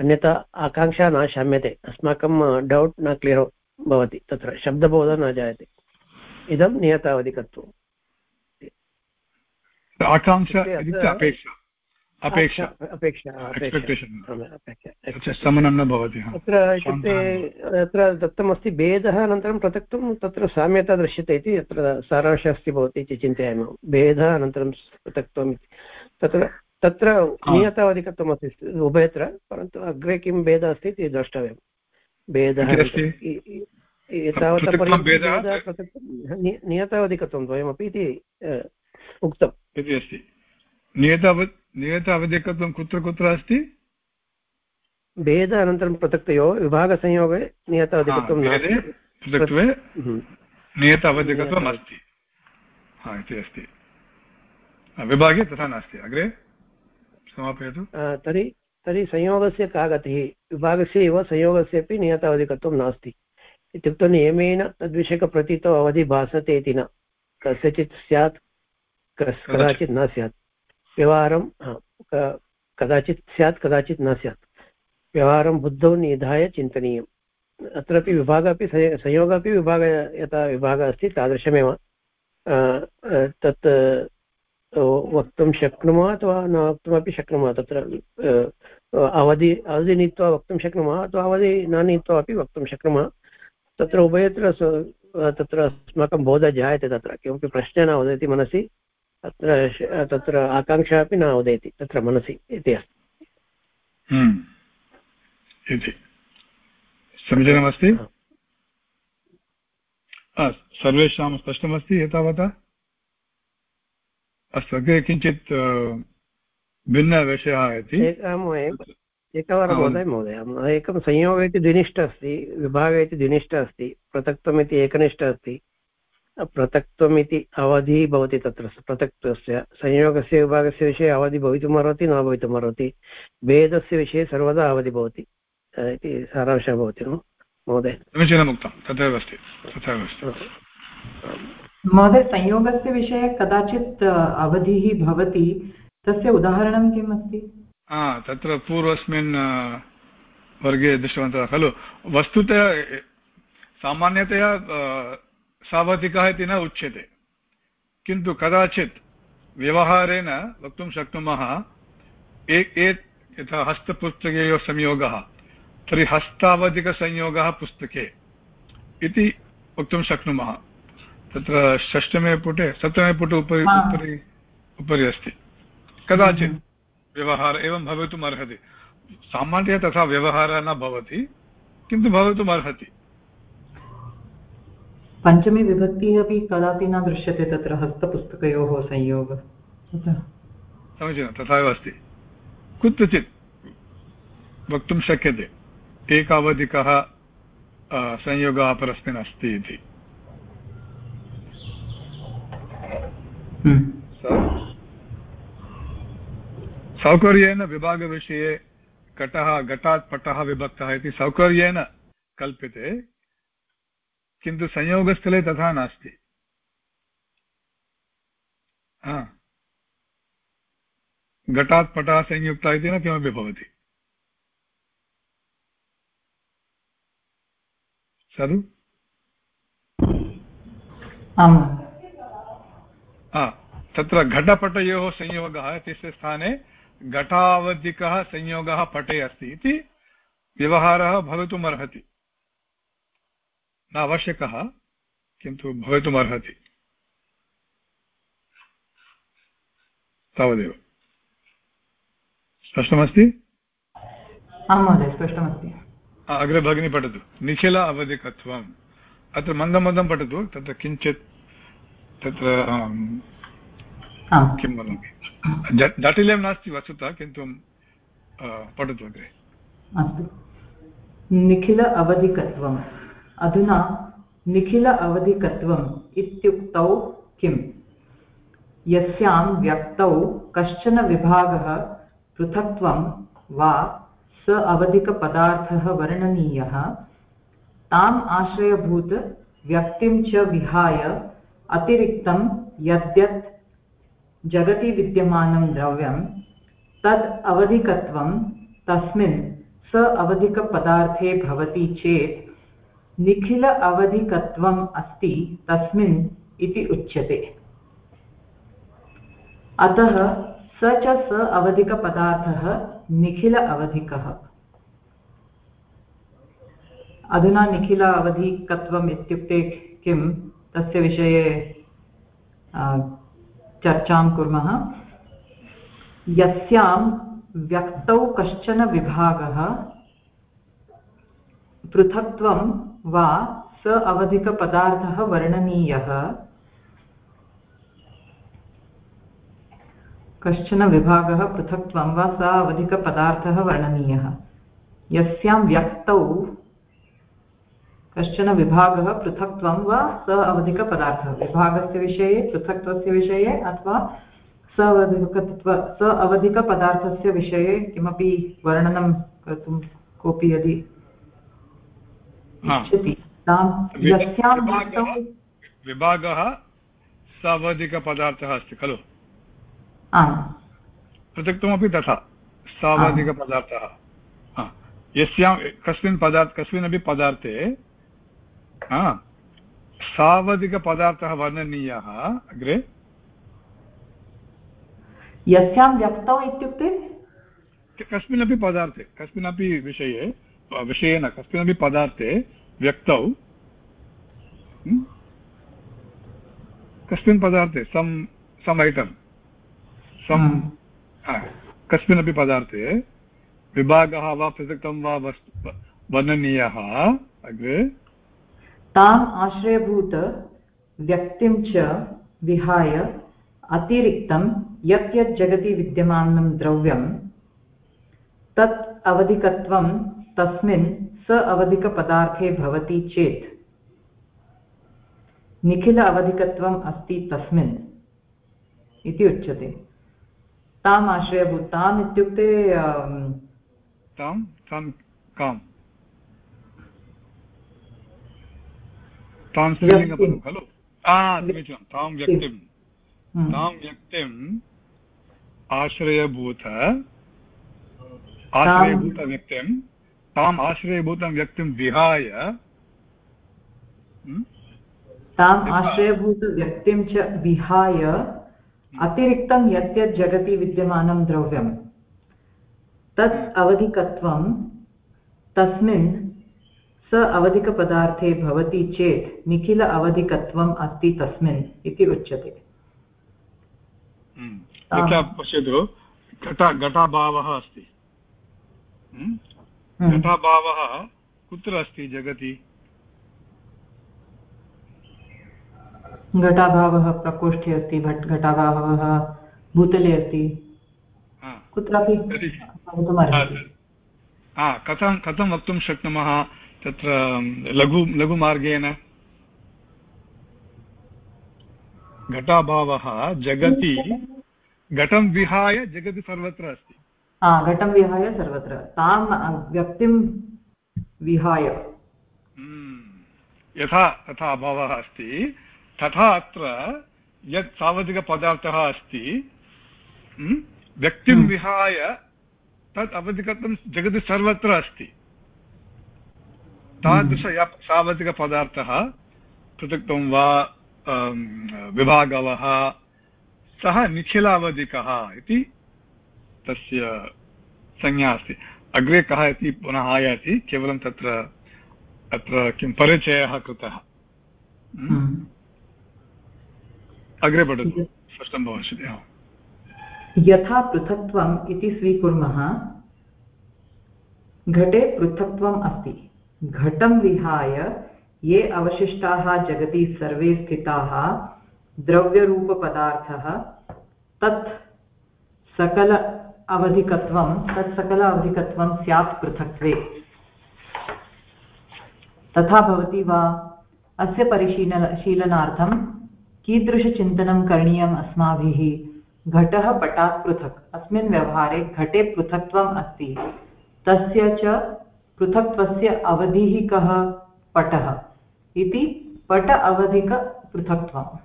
अन्यथा आकाङ्क्षा न शम्यते। अस्माकं डौट् न क्लियर् भवति। तत्र शब्दबोधः न जायते। इदं नियतावधिकत्वम्। आकाङ्क्षा अपेक्षा अपेक्षा समनं न भवति अत्र इत्युक्ते अत्र दत्तमस्ति भेदः अनन्तरं पृथक्त्वं तत्र साम्यता दृश्यते इति अत्र सारांशः अस्ति भवति इति चिन्तयामः। भेदः अनन्तरं पृथक्त्वम् इति। तत्र तत्र नियतावधिकत्वम् अस्ति उभयत्र परन्तु अग्रे किं भेदः अस्ति इति द्रष्टव्यं। भेदः एतावत् नियतावधिकत्वं द्वयमपि इति उक्तम् इति अस्ति। नियताव नियत अवधिकत्वं कुत्र कुत्र अस्ति? भेद अनन्तरं पृथक्तयोः विभागसंयोगे नियत अधिकत्वं पृथक्त्वे हम्म। नियत अवधिकत्वम् अस्ति। हा इति अस्ति। विभागे तथा नास्ति। अग्रे समापयतु। तर्हि तर्हि संयोगस्य का गतिः विभागस्य संयोगस्य अपि नियतावधिकत्वं नास्ति। इत्युक्तौ नियमेन तद्विषयकप्रतीतौ अवधि भासते इति न। कस्यचित् स्यात् कदाचित्। न स्यात्। व्यवहारं कदाचित् स्यात् कदाचित् न स्यात्। व्यवहारं बुद्धौ निधाय चिन्तनीयम्। अत्रापि विभागः अपि संयोगः अपि विभागः यथा विभागः अस्ति तादृशमेव। तत् वक्तुं शक्नुमः अथवा न वक्तुमपि शक्नुमः? तत्र अवधि अवधि नीत्वा वक्तुं शक्नुमः अथवा अवधि न नीत्वा अपि वक्तुं शक्नुमः? तत्र उभयत्र तत्र अस्माकं बोधः जायते तत्र। किमपि प्रश्नः न वदति मनसि। तत्र तत्र आकाङ्क्षा अपि न उदेति तत्र मनसि इति अस्ति। हम्म। इति। समीचीनमस्ति? सर्वेषां स्पष्टमस्ति एतावता? अस्तु अग्रे किञ्चित् भिन्नविषयः इति। एकवारं महोदय महोदय एकं संयोगः इति द्विनिष्ठ अस्ति विभागः इति द्विनिष्ठ अस्ति पृथक्त्वम् इति एकनिष्ठ अस्ति। पृथक्त्वम् इति अवधिः भवति तत्र पृथक्त्वस्य संयोगस्य विभागस्य विषये अवधि भवितुमर्हति न भवितुमर्हति भेदस्य विषये सर्वदा अवधि भवति। इति सारांशः भवति महोदय। समीचीनम् उक्तं। तथैव अस्ति। तथैव अस्ति। महोदय संयोगस्य विषये कदाचित् अवधिः भवति। तस्य उदाहरणं किम् अस्ति तत्र पूर्वस्मिन् वर्गे दृष्टवन्तः खलु। वस्तुतः सामान्यतया सावधिकः इति न उच्यते। किन्तु कदाचित् व्यवहारेण वक्तुं शक्नुमः यथा हस्तपुस्तकयोः संयोगः तर्हि हस्तावधिकसंयोगः पुस्तके इति वक्तुं शक्नुमः। तत्र षष्टमे पुटे सप्तमे पुटे उपरि उपरि उपरि अस्ति। कदाचित् हम्म। व्यवहार एवं भवितुम् अर्हति सामान्यतया तथा व्यवहारः न भवति किन्तु भवितुम् अर्हति पञ्चमी विभक्तिः अपि कदापि न दृश्यते तत्र हस्तपुस्तकयोः संयोगः। समीचीनं तथा एव अस्ति। कुत्रचित् वक्तुं शक्यते। एकावधिकः संयोगः परस्मिन् अस्ति इति। हम्म। सौकर्येण विभागविषये घटः घटात् पटः विभक्तः इति सौकर्येण कल्प्यते। किन्तु संयोगस्थले तथा नास्ति। घटात् पटः संयुक्तः इति न किमपि भवति। खलु तत्र घटपटयोः संयोगः इत्यस्य स्थाने घटावधिकः संयोगः पटे अस्ति इति व्यवहारः भवितुमर्हति। न आवश्यकः किन्तु भवितुमर्हति। तावदेव। स्पष्टमस्ति? स्पष्टमस्ति। अग्रे भगिनी पठतु। निखिल अवधिकत्वम्। अत्र मन्दं मन्दं पठतु तत्र किञ्चित् तत्र किं वदामि जटिलं नास्ति वस्तुतः किन्तु पठतु अग्रे। अस्तु। निखिल अवधिकत्वम्। अधुना निखिल अवधिकत्वम् इत्युक्तौ किम्? यस्यां व्यक्तौ कश्चन विभागः पृथक्त्वं वा स अवधिकपदार्थः वर्णनीयः। ताम् आश्रयभूत व्यक्तिं च विहाय अतिरिक्तं यद्यत् जगति विद्यमानं द्रव्यं, तद् अवधिकत्वं तस्मिन् स अवधिकपदार्थे भवति चेत् निखिल अवधिकत्वम् अस्ति तस्मिन् इति उच्यते। अतः स च स अवधिकपदार्थः निखिल अवधिकः। अधुना निखिल अवधिकत्वम् इत्युक्ते किं? तस्य विषये चर्चां कुर्मः। यस्यां व्यक्तौ कश्चन विभागः पृथक्त्वं वा स अवधिकपदार्थः वर्णनीयः। कश्चन विभागः पृथक्त्वं वा स अवधिकपदार्थः वर्णनीयः। यस्यां व्यक्तौ कश्चन विभागः पृथक्त्वं वा स अवधिकपदार्थः विभागस्य विषये, पृथक्त्वस्य विषये अथवा स अवधिकत्व स अवधिकपदार्थस्य विषये किमपि वर्णनं कर्तुं कोऽपि यदि इच्छति। यस्यां विभागः सावधिकपदार्थः अस्ति खलु? आम्। पृथक्त्वमपि तथा सावधिकपदार्थः। यस्यां कस्मिन् पदार्थ कस्मिन्नपि पदार्थे सावधिकपदार्थः वर्णनीयः अग्रे? यस्यां व्यक्तौ इत्युक्ते? कस्मिन्नपि पदार्थे कस्मिन्नपि विषये विषयेन कस्मिन्नपि पदार्थे व्यक्तौ कस्मिन् पदार्थे सम् सम् ऐटम् सम् कस्मिन्नपि पदार्थे विभागः वा पृथक्तं वा वस्तु वर्णनीयः अग्रे? ताम् आश्रयभूत व्यक्तिं च विहाय अतिरिक्तं यत् यत् जगति विद्यमानं द्रव्यं तत् अवधिकत्वं तस्मिन् स अवधिकपदार्थे भवति चेत्। निखिल अवधिकत्वम् अस्ति तस्मिन् इति उच्यते। ताम् आश्रयभूत। ताम् इत्युक्ते काम् स्त्रीलिङ्गपदं खलु? तां व्यक्तिं। हम्म। तां व्यक्तिम् आश्रयभूत आश्रयभूतव्यक्तिं ताम् आश्रयभूतं व्यक्तिं विहाय। ताम् आश्रयभूतव्यक्तिं च विहाय अतिरिक्तं यत् यत् जगति विद्यमानं द्रव्यं तत्। अवधिकत्वं तस्मिन् स अवधिकपदार्थे भवति चेत् निखिल अवधिकत्वम् अस्ति तस्मिन् इति उच्यते। पश्यतु घट घटाभावः अस्ति हम्म? हम्म। घटाभावः कुत्र अस्ति जगति? घटाभावः प्रकोष्ठे अस्ति घटाभावः भूतले अस्ति। कुत्रापि कथं कथं वक्तुं शक्नुमः तत्र लघु लघुमार्गेण? घटाभावः जगति घटं विहाय जगति सर्वत्र अस्ति। घटं विहाय सर्वत्र तां व्यक्तिं विहाय। हम्म। यथा तथा अभावः अस्ति। तथा अत्र यत् सावधिकपदार्थः अस्ति हम्म, व्यक्तिं हम्म। विहाय तत् अवधिकत्वं जगति सर्वत्र अस्ति। तादृश या सावधिकपदार्थः पृथक्त्वं वा विभागवः सः निखिलावधिकः इति तस्य संज्ञा अस्ति। अग्रे कः इति पुनः आयाति केवलं तत्र अत्र किं परिचयः कृतः। अग्रे पठतु स्पष्टं भविष्यति यथा पृथक्त्वम् इति स्वीकुर्मः घटे पृथक्त्वम् अस्ति। घटं विहाय ये अवशिष्टाः जगति सर्वे स्थिताः द्रव्यरूपपदार्थः तत् सकल अवधिकत्वं, तत् सकल अवधिकत्वं स्यात् पृथक्त्वे। तथा भवति वा? अस्य परिशील शीलनार्थं कीदृशचिन्तनं करणीयम् अस्माभिः? घटः पटात् पृथक्। अस्मिन् व्यवहारे घटे पृथक्त्वम् अस्ति। तस्य च पृथक्त्वस्य अवधिः कः? पटः। इति पट अवधिकपृथक्त्वम्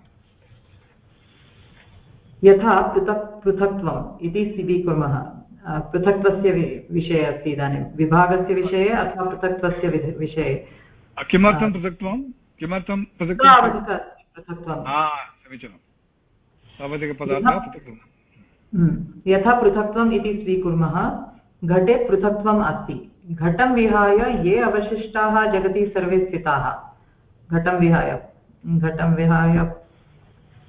यथा पृथक् पृथक्त्वम् इति स्वीकुर्मः। पृथक्त्वस्य विषये अस्ति इदानीं। विभागस्य विषये अथवा पृथक्त्वस्य विषये? किमर्थं पृथक्त्वं? किमर्थं पृथक्त्वं? हम्म। यथा पृथक्त्वम् इति स्वीकुर्मः घटे पृथक्त्वम् अस्ति। घटं विहाय ये अवशिष्टाः जगति सर्वे स्थिताः। घटं विहाय। घटं विहाय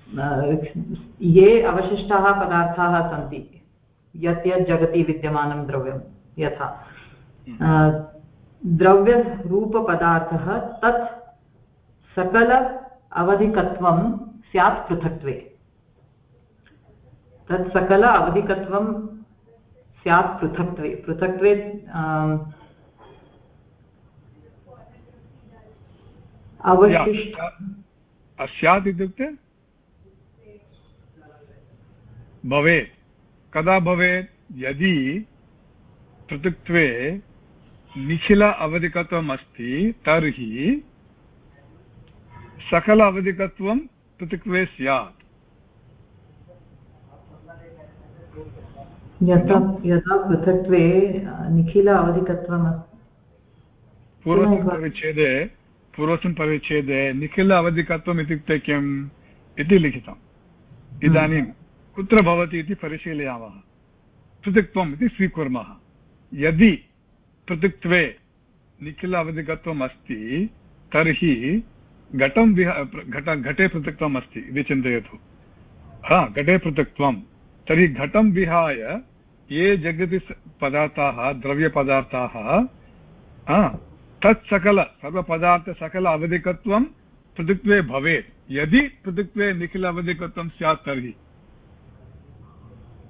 ये अवशिष्टाः पदार्थाः सन्ति यत् यत् जगति विद्यमानं द्रव्यं यथा। द्रव्यरूपपदार्थः तत् सकल अवधिकत्वं स्यात् पृथक्त्वे। तत् सकल अवधिकत्वं स्यात् पृथक्त्वे। पृथक्त्वे अवशिष्ट स्यात् इत्युक्ते भवेत्। कदा भवेत्? यदि पृथक्त्वे निखिल अवधिकत्वम् अस्ति तर्हि सकल अवधिकत्वं पृथक्त्वे स्यात्। यथा पृथक्त्वे निखिल अवधिकत्वम् पूर्वस्मिन् परिच्छेदे पूर्वस्मिन् परिच्छेदे निखिल अवधिकत्वम् इत्युक्ते किम्? इति लिखितम्। इदानीं कुत्र भवति इति परिशीलयामः। पृथक्त्वम् इति स्वीकुर्मः। यदि पृथक्त्वे निखिल अवधिकत्वम् अस्ति, तर्हि घटं विहा, घट, घटे पृथक्त्वम् अस्ति इति चिन्तयतु। हा, घटे पृथक्त्वं। तर्हि घटं विहाय ये जगति पदार्थाः, द्रव्यपदार्थाः तत् सकल, सर्वपदार्थ सकल अवधिकत्वं पृथक्त्वे भवेत्। यदि पृथक्त्वे निखिल अवधिकत्वं स्यात् तर्हि।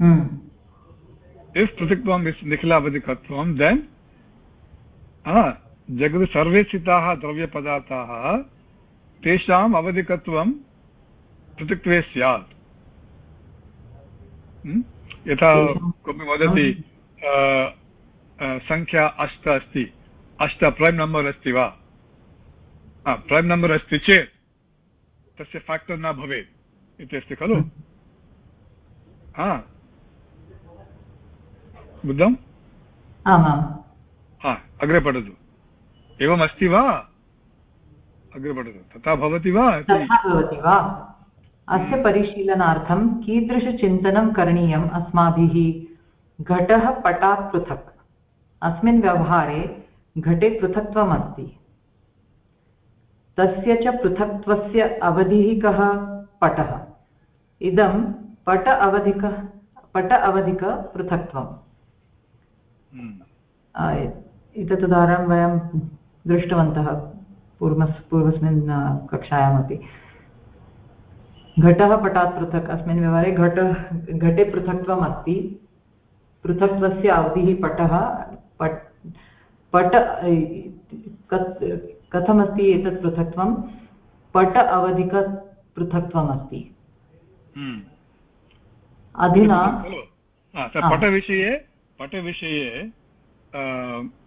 इफ् पृथक्त्वम् इस् निखिल अवधिकत्वं देन् जगति सर्वे स्थिताः द्रव्यपदार्थाः तेषाम् अवधिकत्वं पृथक्त्वे स्यात् यथा कोऽपि वदति सङ्ख्या अष्ट अस्ति अष्ट प्रैम् नम्बर् अस्ति वा प्रैम् नम्बर् अस्ति चेत् तस्य फाक्टर् न भवेत् इति अस्ति खलु हा बुद्धम् अग्रे पठतु। एवमस्ति वा? अग्रे पठतु। तथा भवति वा? भवति वा? अस्य परिशीलनार्थं कीदृशचिन्तनं करणीयम् अस्माभिः? घटः पटात् पृथक्। अस्मिन् व्यवहारे घटे पृथक्त्वम् अस्ति तस्य च पृथक्त्वस्य अवधिः कः? पटः। इदं पट अवधिक पट अवधिकपृथक्त्वम्। एतत् उदाहरणं वयं दृष्टवन्तः पूर्वस् पूर्वस्मिन् कक्षायामपि। घटः पटात् पृथक् अस्मिन् व्यवहारे घट घटे पृथक्त्वम् अस्ति पृथक्त्वस्य अवधिः पटः पट् पट कथमस्ति एतत् पृथक्त्वं? पट अवधिकपृथक्त्वम् अस्ति हम्म। अधुना पटविषये पटविषये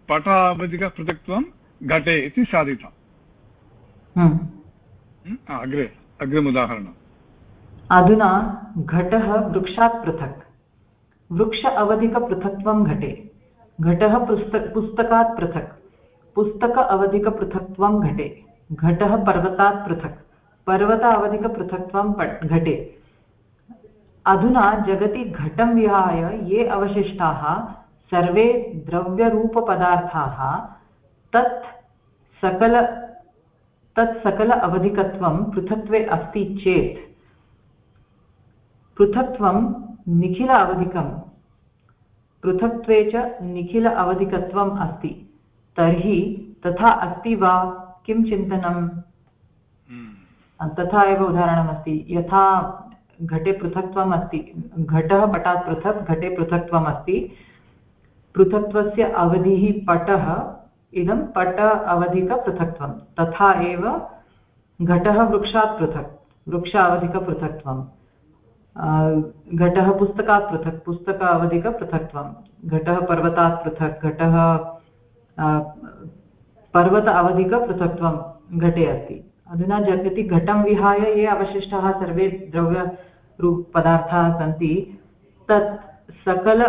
पटावधिकपृथक्त्वं घटे इति साधितम्। अग्रे अग्रिमुदाहरणम् अधुना घटः वृक्षात् पृथक्। वृक्ष अवधिकपृथक्त्वं घटे। घटः पुस्तक पुस्तकात् पृथक्। पुस्तक अवधिकपृथक्त्वं घटे। घटः पर्वतात् पृथक्। पर्वत अवधिकपृथक्त्वं घटे। अधुना जगति घटं विहाय ये अवशिष्टाः सर्वे द्रव्यरूपपदार्थाः तत् सकल तत् सकल अवधिकत्वं पृथक्त्वे अस्ति चेत् पृथक्त्वं निखिल अवधिकं पृथक्त्वे च निखिल अवधिकत्वम् अस्ति तर्हि तथा अस्ति वा किं चिन्तनम् हम्म। तथा एव उदाहरणमस्ति यथा घटे पृथक्त्वम् अस्ति घटः पटात् पृथक्, घटे पृथक्त्वम् अस्ति पृथक्त्वस्य अवधिः पटः, इदं पट अवधिकपृथक्त्वं तथा एव घटः वृक्षात् पृथक्, वृक्ष अवधिकपृथक्त्वं घटः पुस्तकात् पृथक्, पुस्तक अवधिकपृथक्त्वं घटः पर्वतात् पृथक्, घटः पर्वत अवधिकपृथक्त्वं घटे अस्ति। अधुना जगति घटं विहाय ये अवशिष्टाः सर्वे द्रव्यरूपपदार्थाः सन्ति तत् सकल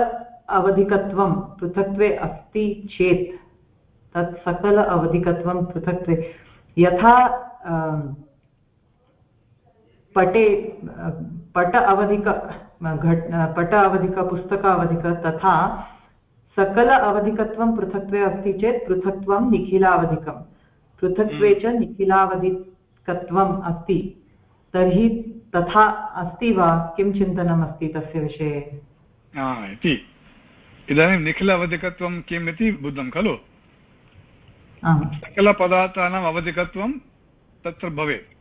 अवधिकत्वं पृथक्त्वे अस्ति चेत् तत् सकल अवधिकत्वं पृथक्त्वे। यथा पटे पट अवधिक घट पट अवधिक पुस्तक अवधिक तथा सकल अवधिकत्वं पृथक्त्वे अस्ति चेत् पृथक्त्वं निखिलावधिकं। पृथक्त्वे च निखिलावधिकत्वम् अस्ति। तर्हि तथा अस्ति वा? किं चिन्तनम् अस्ति तस्य विषये? इति। इदानीं निखिलावधिकत्वं किम् इति बुद्धं खलु? सकलपदार्थानाम् अवधिकत्वं तत्र भवेत्।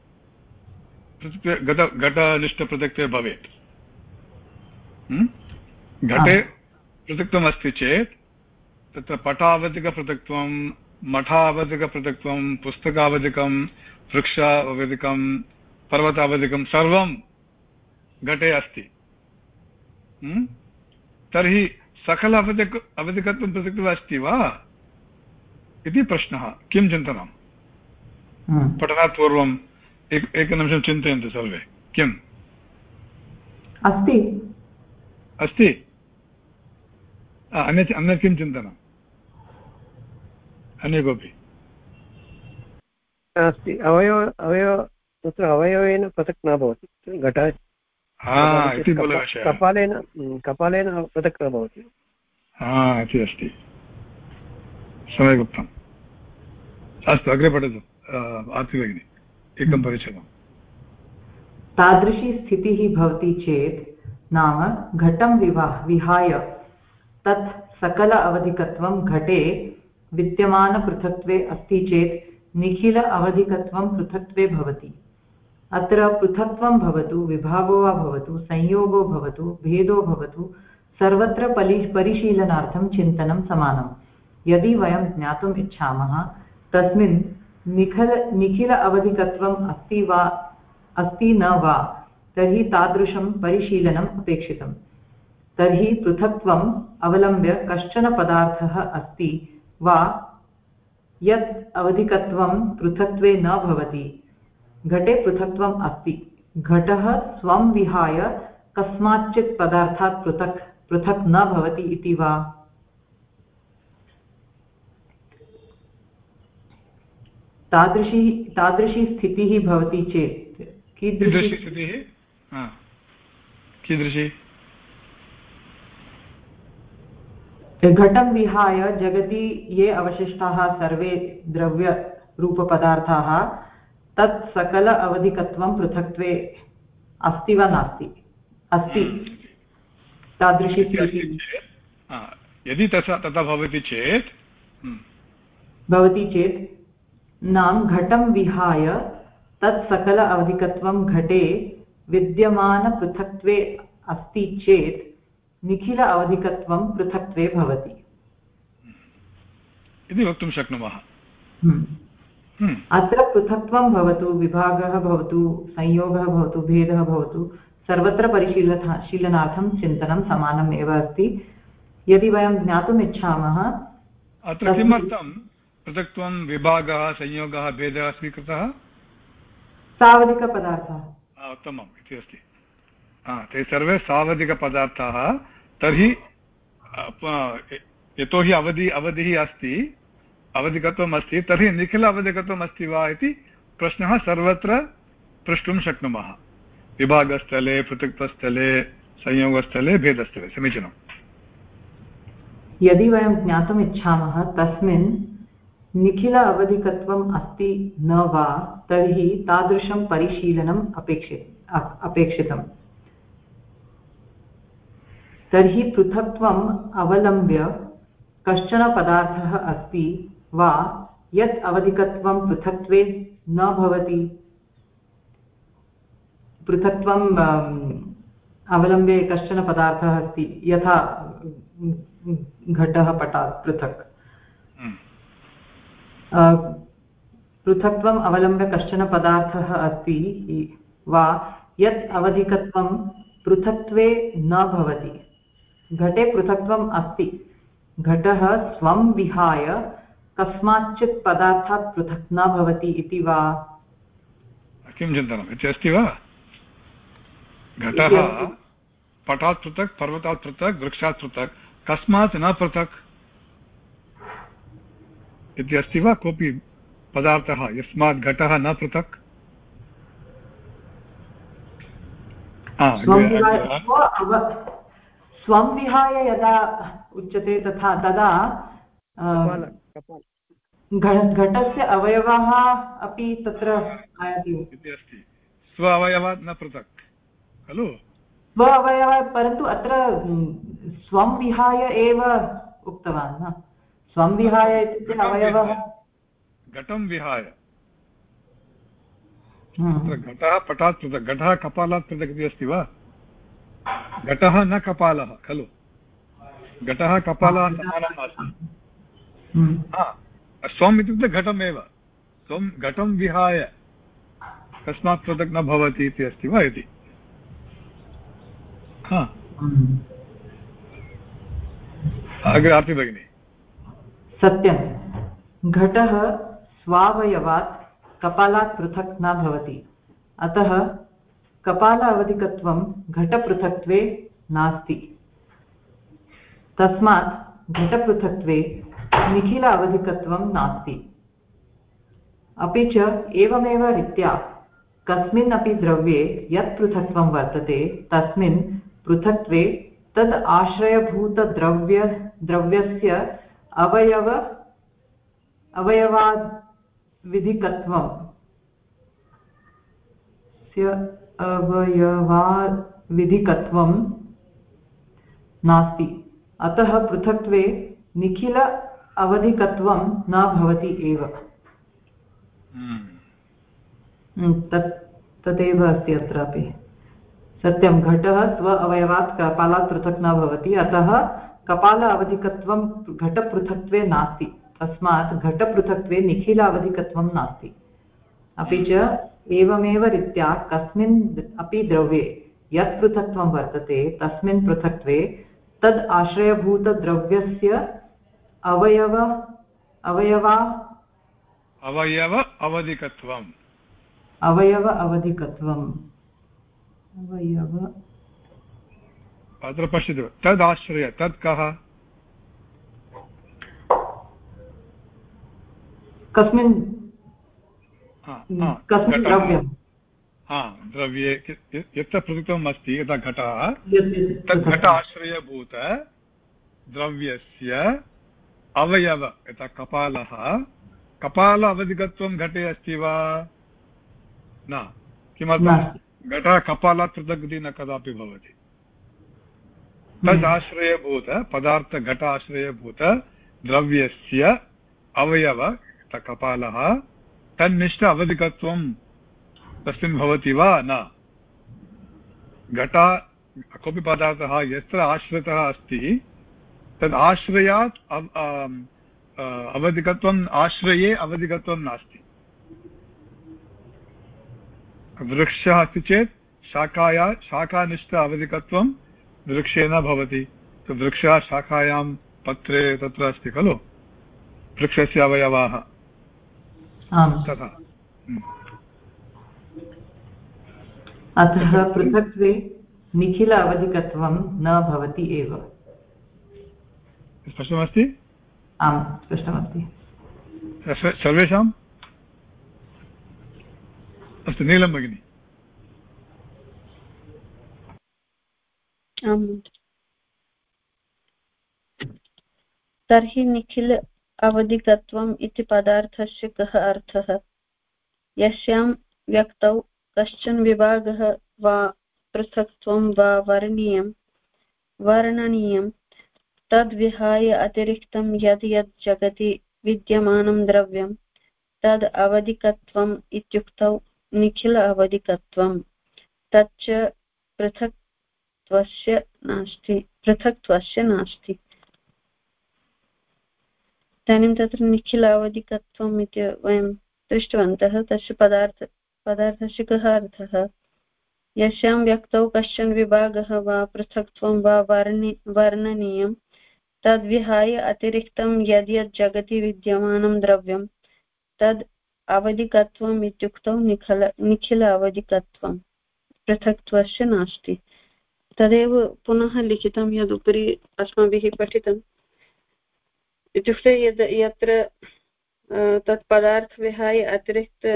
पृथक्त्वे घट घटनिष्ठपृथक्त्वे भवेत्। घटे पृथक्त्वम् अस्ति चेत् तत्र पटावधिकपृथक्त्वं मठावधिकपृथक्त्वं पुस्तकावधिकं वृक्षावधिकं पर्वतावधिकं सर्वं घटे अस्ति। तर्हि सकल अवधिक अवधिकत्वं पृथक्त्वम् अस्ति वा? इति प्रश्नः। किं चिन्तनं? पठनात् पूर्वम् एक एकनिमिषं चिन्तयन्तु सर्वे। किम् अस्ति। अस्ति? अन्यत् अन्यत् किं चिन्तनम्? अन्य कोऽपि? अस्ति। अवयव अवयव तत्र अवयवेन पृथक् न भवति घट कपालेन कपालेन पृथक् न भवति। इति अस्ति। सम्यक् उक्तम् अस्तु अग्रे पठतु आर्ति भगिनि एकं हम्म। परिचयम्। तादृशी स्थितिः भवति चेत् नाम घटं विवाह विहाय तत् सकल अवधिकत्वं घटे विद्यमानपृथक्त्वे अस्ति चेत् निखिल अवधिकत्वं पृथक्त्वे भवति। अत्र पृथक्त्वं भवतु, विभागो वा भवतु, संयोगो भवतु, भेदो भवतु, सर्वत्र परि परिशीलनार्थं चिन्तनं समानं यदि वयं ज्ञातुम् इच्छामः, तस्मिन् निखल, निखिल अवधिकत्वम् अस्ति वा, अस्ति न वा, तर्हि तादृशं परिशीलनम् अपेक्षितम्। तर्हि पृथक्त्वम् अवलम्ब्य कश्चन पदार्थः अस्ति वा, यत् अवधिकत्वं पृथक्त्वे न भवति। घटे पृथक्त्वम् अस्ति। घटः स्वं विहाय कस्माच्चित् पदार्थात् पृथक् पृथक् न भवति इति वा? तादृशी तादृशी स्थितिः भवति चेत्। कीदृशी स्थितिः? कीदृशी? घटं विहाय जगति ये अवशिष्टाः सर्वे द्रव्यरूपपदार्थाः तत् सकल अवधिकत्वं पृथक्त्वे अस्ति वा नास्ति? अस्ति। तादृशी यदि तथा तथा भवति चेत् हम्म। भवति चेत् नाम घटं विहाय तत् सकल अवधिकत्वं घटे विद्यमानपृथक्त्वे अस्ति चेत् निखिल अवधिकत्वं पृथक्त्वे भवति। इति वक्तुं शक्नुमः। हम्म। अत्र पृथक्त्वं भवतु विभागः भवतु संयोगः भवतु भेदः भवतु सर्वत्र परिशीलना शीलनार्थं चिन्तनं समानम् एव अस्ति। यदि वयं ज्ञातुम् इच्छामः अत्र किमर्थं पृथक्त्वं विभागः संयोगः भेदः स्वीकृतः? सावधिकपदार्थः। उत्तमम् इति अस्ति। ते सर्वे सावधिकपदार्थाः तर्हि यतोहि अवधि अवधिः अस्ति। अवधिकत्वम् अस्ति तर्हि निखिल अवधिकत्वम् अस्ति वा इति प्रश्नः सर्वत्र प्रष्टुं शक्नुमः। विभागस्थले पृथक्त्वस्थले संयोगस्थले, भेदस्थले, समीचीनम्। यदि वयं ज्ञातुम् इच्छामः तस्मिन् निखिल अवधिकत्वम् अस्ति न वा, तर्हि तादृशं परिशीलनम् अपेक्षि अपेक्षितम्। तर्हि पृथक्त्वम् अवलम्ब्य कश्चन पदार्थः अस्ति वा यत् अवधिकत्वं पृथक्त्वे न भवति। पृथक्त्वम् अवलम्ब्य कश्चन पदार्थः अस्ति यथा घटः पटात् पृथक्। पृथक्त्वम् अवलम्ब्य कश्चन पदार्थः अस्ति वा यत् अवधिकत्वं पृथक्त्वे न भवति। घटे पृथक्त्वम् अस्ति। घटः स्वं विहाय कस्माच्चित् पदार्थात् पृथक् न भवति इति वा? किं चिन्तनम्? इति अस्ति वा? घटः पटात् पृथक् पर्वतात् पृथक् वृक्षात् पृथक् कस्मात् न पृथक्। इति अस्ति वा? कोऽपि पदार्थः यस्मात् घटः न पृथक्? स्वं विहाय यदा उच्यते तथा तदा घटस्य अवयवः अपि तत्र आयाति। अस्ति। स्व अवयवात् न पृथक् खलु? स्व अवयवः परन्तु अत्र स्वं विहाय एव उक्तवान् न? स्वं विहाय इत्युक्ते अवयवः घटं विहाय। घटः पटात् पृथक् घटः कपालात् पृथक् इति अस्ति वा? घटः न कपालः खलु? घटः कपालः समानः नास्ति स्वम् इत्युक्ते घटमेव त्वं घटं विहाय कस्मात् पृथक् न भवति इति अस्ति वा इति अग्रे भगिनि सत्यं घटः स्वावयवात् कपालात् पृथक् न भवति अतः कपाल अवधिकत्वं घटपृथक्त्वे नास्ति तस्मात् घटपृथक्त्वे निखिल अवधिकत्वं नास्ति। अपि च एवमेव रीत्या कस्मिन् द्रव्ये यत् पृथक्त्वं वर्तते, तस्मिन् पृथक्त्वे तद् आश्रयभूतद्रव्य, द्रव्यस्य अवयव अवयवाविधिकत्वं अवयवाविधिकत्वं नास्ति। अतः पृथक्त्वे निखिल अवधिकत्वं न भवति एव। हम्म, तत् तदेव अस्ति अत्रापि। सत्यं घटः स्व अवयवात् कपालात् पृथक् न भवति अतः कपाल अवधिकत्वं घटपृथक्त्वे नास्ति। तस्मात् घटपृथक्त्वे निखिल अवधिकत्वं नास्ति। अपि च एवमेव रीत्या कस्मिन् अपि द्रव्ये यत् पृथक्त्वं वर्तते तस्मिन् पृथक्त्वे तद् आश्रयभूतद्रव्यस्य अवयव अवयवा अवयव अवधिकत्वम्। अवयव अवधिकत्वम्। अवयव। अत्र पश्यतु तदाश्रय तत् कः? कस्मिन् कस्मिन् द्रव्यं द्रव्ये यत्र पृथक्तम् अस्ति यथा घटः तद् घट आश्रयभूत द्रव्यस्य अवयव यथा कपालः। कपाल अवधिकत्वं घटे अस्ति वा? न। किमर्थं? घटः कपालात् पृथक् न कदापि भवति। तद् आश्रयभूत पदार्थ आश्रयभूत द्रव्यस्य अवयव कपालः तन्निष्ठ अवधिकत्वं तस्मिन् भवति वा? न। घटा कोऽपि पदार्थः यत्र आश्रितः अस्ति तद् आश्रयात् अवधिकत्वम् आश्रये अवधिकत्वं नास्ति। वृक्षः अस्ति चेत् शाखाया शाखानिष्ठ अवधिकत्वं वृक्षे न भवति वृक्षः शाखायां पत्रे तत्र अस्ति खलु? वृक्षस्य अवयवाः। तथा। अतः पृथक्त्वे निखिल अवधिकत्वं न भवति एव। स्पष्टमस्ति आम् स्पष्टमस्ति सर्वेषाम् अस्तु नीलं भगिनि तर्हि निखिल अवधिकत्वम् इति पदार्थस्य कः अर्थः यस्यां व्यक्तौ कश्चन विभागः वा पृथक्त्वं वा वर्णीयं वर्णनीयं तद्विहाय अतिरिक्तं यद् यत् जगति विद्यमानं द्रव्यं, तद् अवधिकत्वम् इत्युक्तौ निखिल अवधिकत्वं तच्च पृथक्त्वस्य नास्ति पृथक्त्वस्य नास्ति। इदानीं तत्र निखिल अवधिकत्वम् इति वयं दृष्टवन्तः, तस्य पदार्थ पदार्थस्य कः अर्थः, यस्यां व्यक्तौ कश्चन विभागः वा पृथक्त्वं वा वर्णि वर्णनीयं तद्विहाय अतिरिक्तं यद्यत् जगति विद्यमानं द्रव्यं, तद् अवधिकत्वम् इत्युक्तौ निखल, निखिल अवधिकत्वं, पृथक्त्वस्य नास्ति। तदेव पुनः लिखितं यदुपरि अस्माभिः पठितम्। इत्युक्ते यद्, यत्र तत् पदार्थविहाय अतिरिक्त,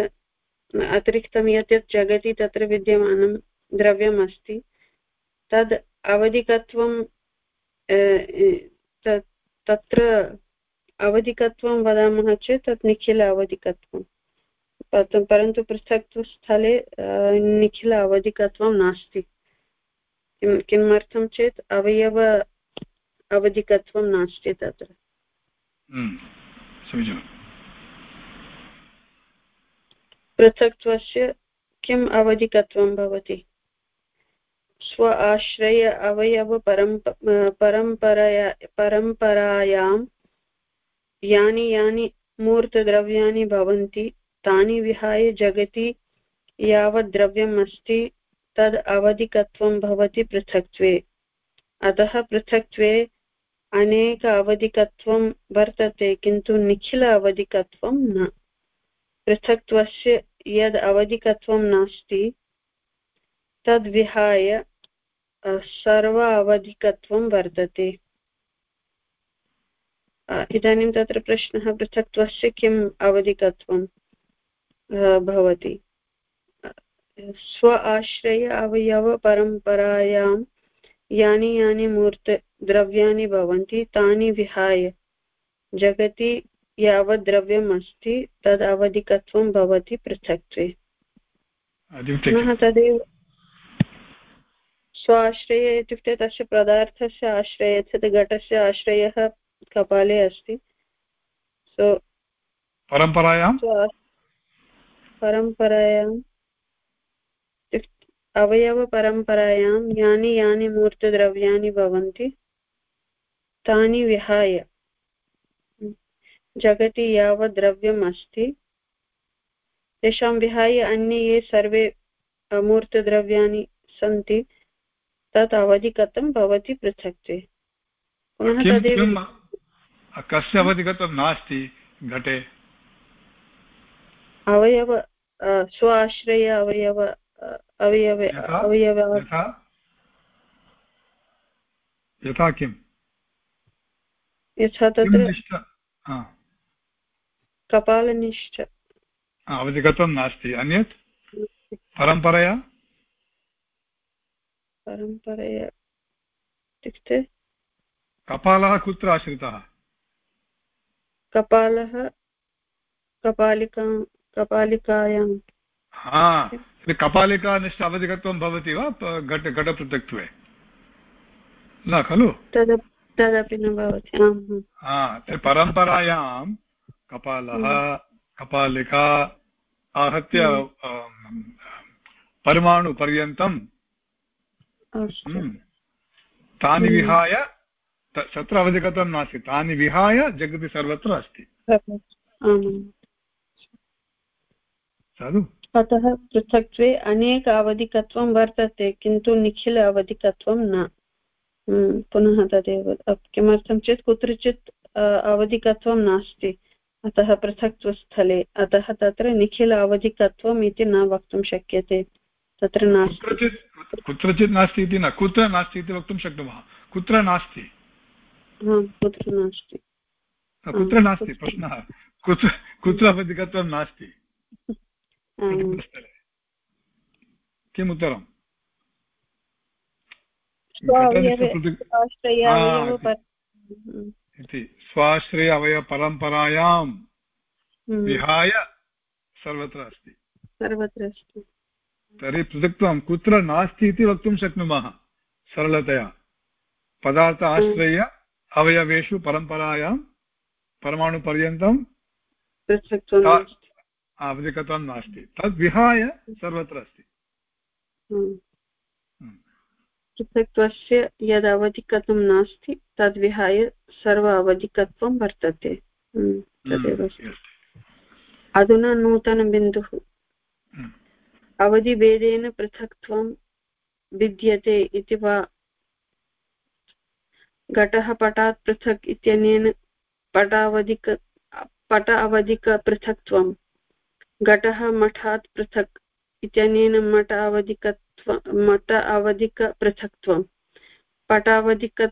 अतिरिक्तं यत् यत् जगति तत्र विद्यमानं द्रव्यम् अस्ति तद् अवधिकत्वं तत्र अवधिकत्वं वदामः चेत् तत् निखिल अवधिकत्वं। परन्तु पृथक्त्वस्थले निखिल अवधिकत्वं नास्ति। किं किमर्थं चेत् अवयव अवधिकत्वं नास्ति तत्र। हम्म, पृथक्त्वस्य किम् अवधिकत्वं भवति? स्व आश्रय अवयव परम्प परम्परया परम्परायां यानि यानि मूर्तद्रव्याणि भवन्ति, तानि विहाय जगति यावत् द्रव्यम् अस्ति, तद् अवधिकत्वं भवति पृथक्त्वे। अतः पृथक्त्वे अनेक अवधिकत्वं वर्तते, किन्तु निखिल अवधिकत्वं न। पृथक्त्वस्य यद् अवधिकत्वं नास्ति तद्विहाय सर्व अवधिकत्वं वर्तते इदानीं तत्र प्रश्नः पृथक्त्वस्य किम् अवधिकत्वं भवति? स्व आश्रय अवयवपरम्परायां यानि यानि मूर्तद्रव्याणि भवन्ति तानि विहाय। जगति यावत् द्रव्यम् अस्ति तद् अवधिकत्वं भवति पृथक्त्वे। पुनः तदेव स्वाश्रय इत्युक्ते तस्य पदार्थस्य आश्रय तत् घटस्य आश्रयः कपाले अस्ति। सो परम्परायां? परम्परायां अवयवपरम्परायां यानि यानि मूर्तद्रव्याणि भवन्ति तानि विहाय। जगति यावत् द्रव्यम् अस्ति। तेषां विहाय अन्ये ये सर्वे मूर्तद्रव्याणि सन्ति तत् अवधिगतं भवति पृथक्त्वे पुनः तदेव कस्य अवधिगतं नास्ति घटे? अवयव स्व आश्रय अवयव अवयव अवयव यथा किम् यथा तत्र कपालनिष्ठ। अवधिगतं नास्ति। अन्यत्? परम्परया? परम्परया इत्युक्ते कपालः कुत्र आश्रितः कपालः कपालिका कपालिकायां हा कपालिकानिष्ठ अवधिकत्वं भवति वा घट घटपृथक्त्वे न खलु तदपि न भवति परम्परायां कपालः कपालिका आहत्य परमाणुपर्यन्तं तानि विहाय तत्र अवधिगतं नास्ति। तानि विहाय जगति सर्वत्र अस्ति। साधु। अतः पृथक्त्वे अनेक अवधिकत्वं वर्तते किन्तु निखिल अवधिकत्वं न। हम्म, पुनः तदेव। किमर्थं चेत् कुत्रचित् अवधिकत्वं नास्ति। अतः पृथक्त्वस्थले। अतः तत्र निखिल अवधिकत्वम् इति न वक्तुं शक्यते। तत्र नास्ति। कुत्रचित् नास्ति इति न कुत्र नास्ति इति वक्तुं शक्नुमः। कुत्र नास्ति? कुत्र नास्ति? कुत्र नास्ति? प्रश्नः। कुत्र कुत्र अधिकत्वं नास्ति? किम् उत्तरम् इति स्वाश्रय अवयवपरम्परायां हम्म। विहाय सर्वत्र अस्ति। सर्वत्र अस्ति। तर्हि पृथक्त्वं कुत्र नास्ति इति वक्तुं शक्नुमः सरलतया। पदार्थ आश्रय अवयवेषु परम्परायां परमाणुपर्यन्तं आवधिकत्वं नास्ति। तद् विहाय सर्वत्र अस्ति। हम्म। हम्म। पृथक्त्वस्य यद् अवधिकत्वं नास्ति तद् विहाय सर्व अवधिकत्वं वर्तते। हम्म, तदेव अधुना नूतनबिन्दुः। अवधिभेदेन पृथक्त्वं विद्यते इति वा घटः पटात् पृथक् इत्यनेन पटावधिक, पट अवधिकपृथक्त्वं घटः मठात् पृथक् इत्यनेन मठ अवधिकत्व मठ अवधिकपृथक्त्वं पटावधिक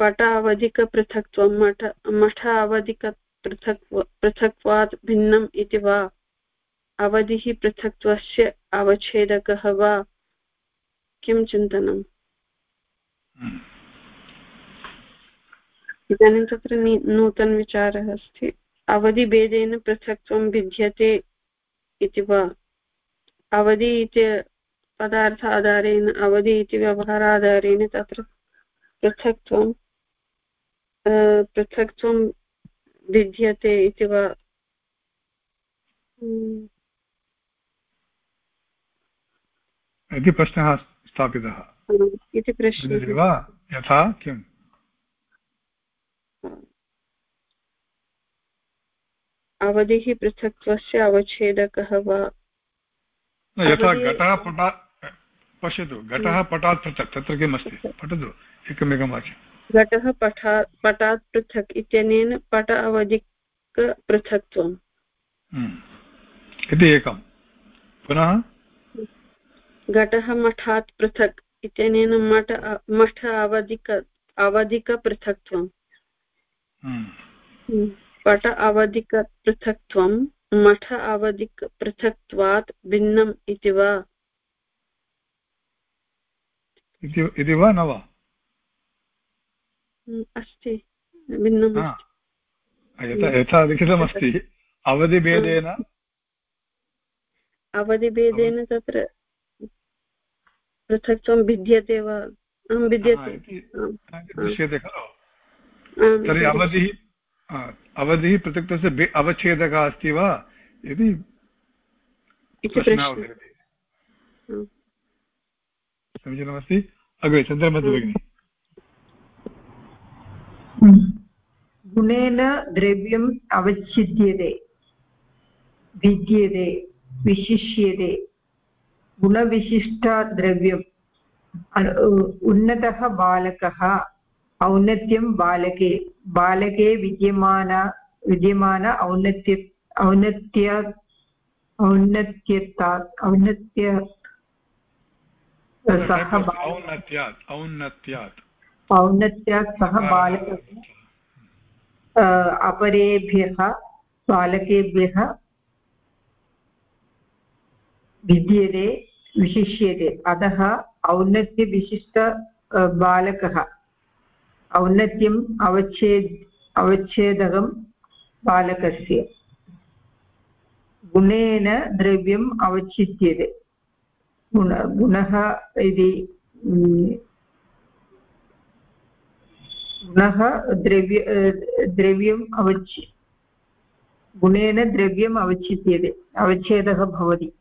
पट अवधिकपृथक्त्वं मठ मठ अवधिकपृथक् पृथक्त्वात् भिन्नम् इति वा? अवधिः पृथक्त्वस्य अवच्छेदकः वा? किं चिन्तनम्? Hmm. इदानीं तत्र नूतनविचारः अस्ति। अवधिभेदेन पृथक्त्वं भिद्यते इति वा? अवधि इति पदार्थ आधारेण अवधि इति व्यवहाराधारेण तत्र पृथक्त्वं पृथक्त्वं भिद्यते इति वा? इति प्रश्नः स्थापितः। इति प्रश्नः। वा? यथा? किम् अवधिः पृथक्त्वस्य अवच्छेदकः वा? यथा घटः पटात् पश्यतु घटः पटात् पृथक् तत्र किम् अस्ति? पठतु एकमेकं वाक्यं घटः पठा पटात् पृथक् इत्यनेन पट अवधिकपृथक्त्वम् हम्म। इति एकं। पुनः? घटः मठात् पृथक् इत्यनेन मठ मठ अवधिक अवधिकपृथक्त्वम् हम्म। हम्म। पट अवधिकपृथक्त्वं मठ अवधिकपृथक्त्वात् भिन्नम् इति वा? इति वा न वा? हम्म, अस्ति। भिन्नम् यथा लिखितमस्ति। अवधिभेदेन। अवधिभेदेन तत्र पृथक्त्वं भिद्यते वा? अहं भिद्यते दृश्यते खलु। तर्हि अवधिः अवधिः पृथक्तस्य अवच्छेदकः अस्ति वा? इति समीचीनमस्ति? अग्रे चन्द्रमति भगिनि। गुणेन द्रव्यम् अवच्छिद्यते भिद्यते विशिष्यते। गुणविशिष्टद्रव्यम् उन्नतः बालकः औन्नत्यं बालके बालके विद्यमान विद्यमान औन्नत्य औन्नत्य औन्नत्यतात् औन्नत्य सः औन्नत्यात् औन्नत्यात्। सः बालकः अपरेभ्यः बालकेभ्यः विद्यते। विशिष्यते। अतः औन्नत्यविशिष्ट बालकः। औन्नत्यम् अवच्छेद्, अवच्छेदकं बालकस्य। गुणेन द्रव्यम् अवच्छिद्यते। गुण, गुणः इति गुणः द्रव्य द्रव्यम् अवच्छि, गुणेन द्रव्यम् अवच्छिद्यते। अवच्छेदः भवति।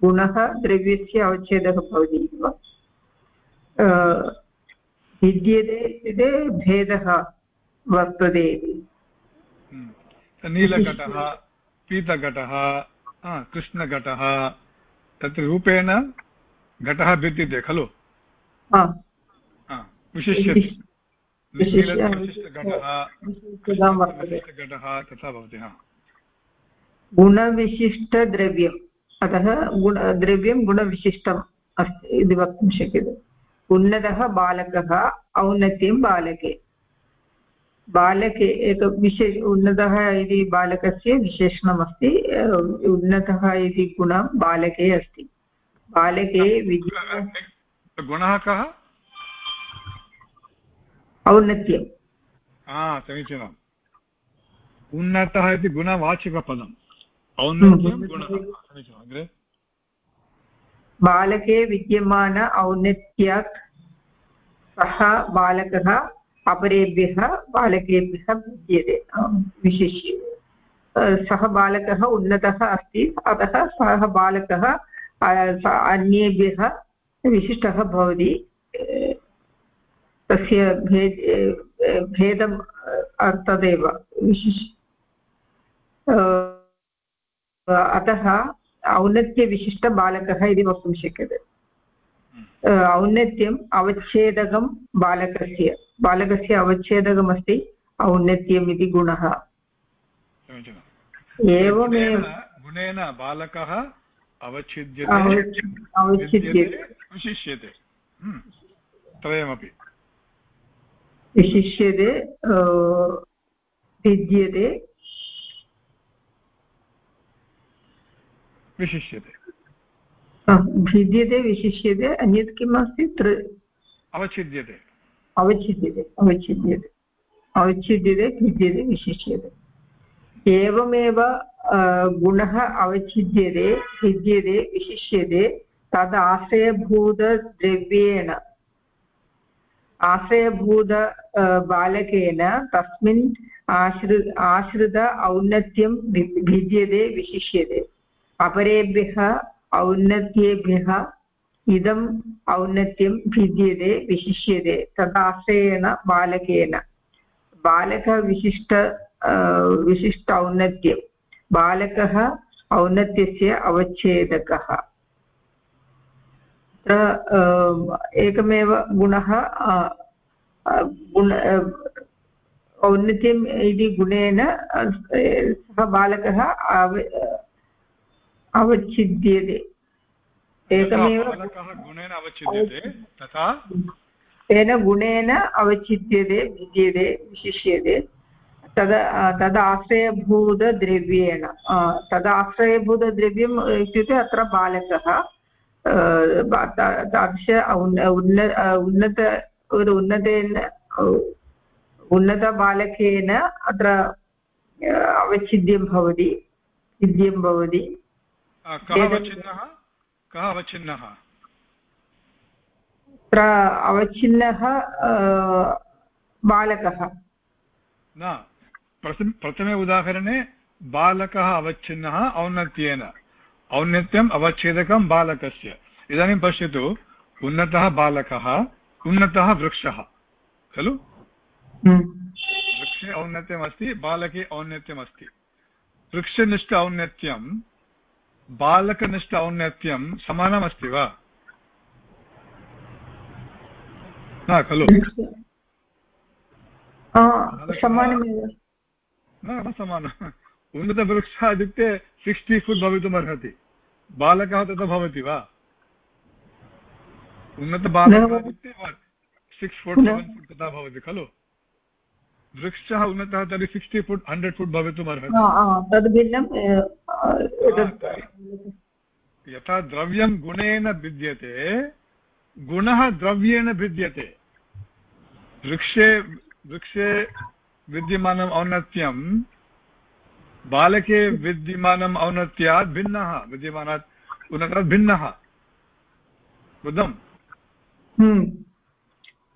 गुणः द्रव्यस्य अवच्छेदः भवति इति वा भिद्यते इत्युक्ते भेदः वर्तते इति। हम्म। नीलघटः पीतघटः कृष्णघटः तत्र रूपेण घटः भिद्यते खलु? विशिष्य तथा भवति गुणविशिष्टद्रव्यम्। अतः गुण द्रव्यं गुणविशिष्टम् अस्ति इति वक्तुं शक्यते। उन्नतः बालकः औन्नत्यं बालके। बालके एक विशेष उन्नतः इति बालकस्य विशेषणमस्ति उन्नतः इति गुणं बालके अस्ति। बालके गुणः कः? औन्नत्यं। समीचीनम्। उन्नतः इति गुणवाचकपदम्। औन्नत्यं। गुणः समीचीनम् अग्रे बालके विद्यमान औन्नत्यात् सः बालकः अपरेभ्यः बालकेभ्यः भिद्यते विशिष्य सः बालकः उन्नतः अस्ति अतः सः बालकः अन्येभ्यः विशिष्टः भवति तस्य भेद भेदं तदेव विशिष् अतः औन्नत्यविशिष्टबालकः इति वक्तुं शक्यते। औन्नत्यम् अवच्छेदकं बालकस्य बालकस्य अवच्छेदकमस्ति औन्नत्यम् इति गुणः। एवमेव। गुणेन बालकः अवच्छिद्यते विशिष्यते। हम्म। त्रयमपि विशिष्यते भिद्यते विशिष्यते। भिद्यते विशिष्यते अन्यत् किम् अस्ति अवच्छिद्यते। अवच्छिद्यते अवच्छिद्यते अवच्छिद्यते भिद्यते विशिष्यते। एवमेव गुणः अवच्छिद्यते भिद्यते विशिष्यते तद् आश्रयभूतद्रव्येण। आश्रयभूत बालकेन तस्मिन् आश्रि आश्रित औन्नत्यं भिद्यते विशिष्यते। अपरेभ्यः औन्नत्येभ्यः इदम् औन्नत्यं भिद्यते, विशिष्यते, तदाश्रयेण बालकेन। बालकः विशिष्ट विशिष्ट औन्नत्यं। बालकः औन्नत्यस्य अवच्छेदकः। एकमेव गुणः गुण औन्नत्यम् इति गुणेन सः बालकः अवच्छिद्यते एकमेव गुणेन अवच्छिद्यते तथा तेन गुणेन अवच्छिद्यते भिद्यते विशिष्यते तद् तदाश्रयभूतद्रव्येण तदाश्रयभूतद्रव्यम् इत्युक्ते अत्र बालकः तादृश उन्न उन्नत उन्नतेन उन्नतबालकेन अत्र अवच्छिद्यं भवति छिद्यं भवति कः अवच्छिन्नः? अत्र अवच्छिन्नः? बालकः। न प्रथमे उदाहरणे बालकः अवच्छिन्नः औन्नत्येन। औन्नत्यम् अवच्छेदकं बालकस्य। इदानीं पश्यतु उन्नतः बालकः उन्नतः वृक्षः खलु? हम्म। वृक्षे औन्नत्यमस्ति बालके औन्नत्यमस्ति। वृक्षनिष्ठ औन्नत्यं बालकनिष्ठ औन्नत्यं समानमस्ति वा? न खलु। न समानम् उन्नतवृक्षः इत्युक्ते सिक्स्टि फुट् भवितुम् अर्हति बालकः तथा भवति वा? उन्नतबालकः इत्युक्ते सिक्स् फुट् सेवेन् फुट् तथा भवति खलु। वृक्षः उन्नतः तर्हि सिक्स्टि फुट् हण्ड्रेड् फुट् भवितुम् अर्हति। तद् भिन्नं यथा द्रव्यं गुणेन भिद्यते गुणः द्रव्येण भिद्यते। वृक्षे वृक्षे विद्यमानम् औन्नत्यं बालके विद्यमानम् औन्नत्यात् भिन्नः विद्यमानात् उन्नतात् भिन्नः। बुद्धम्?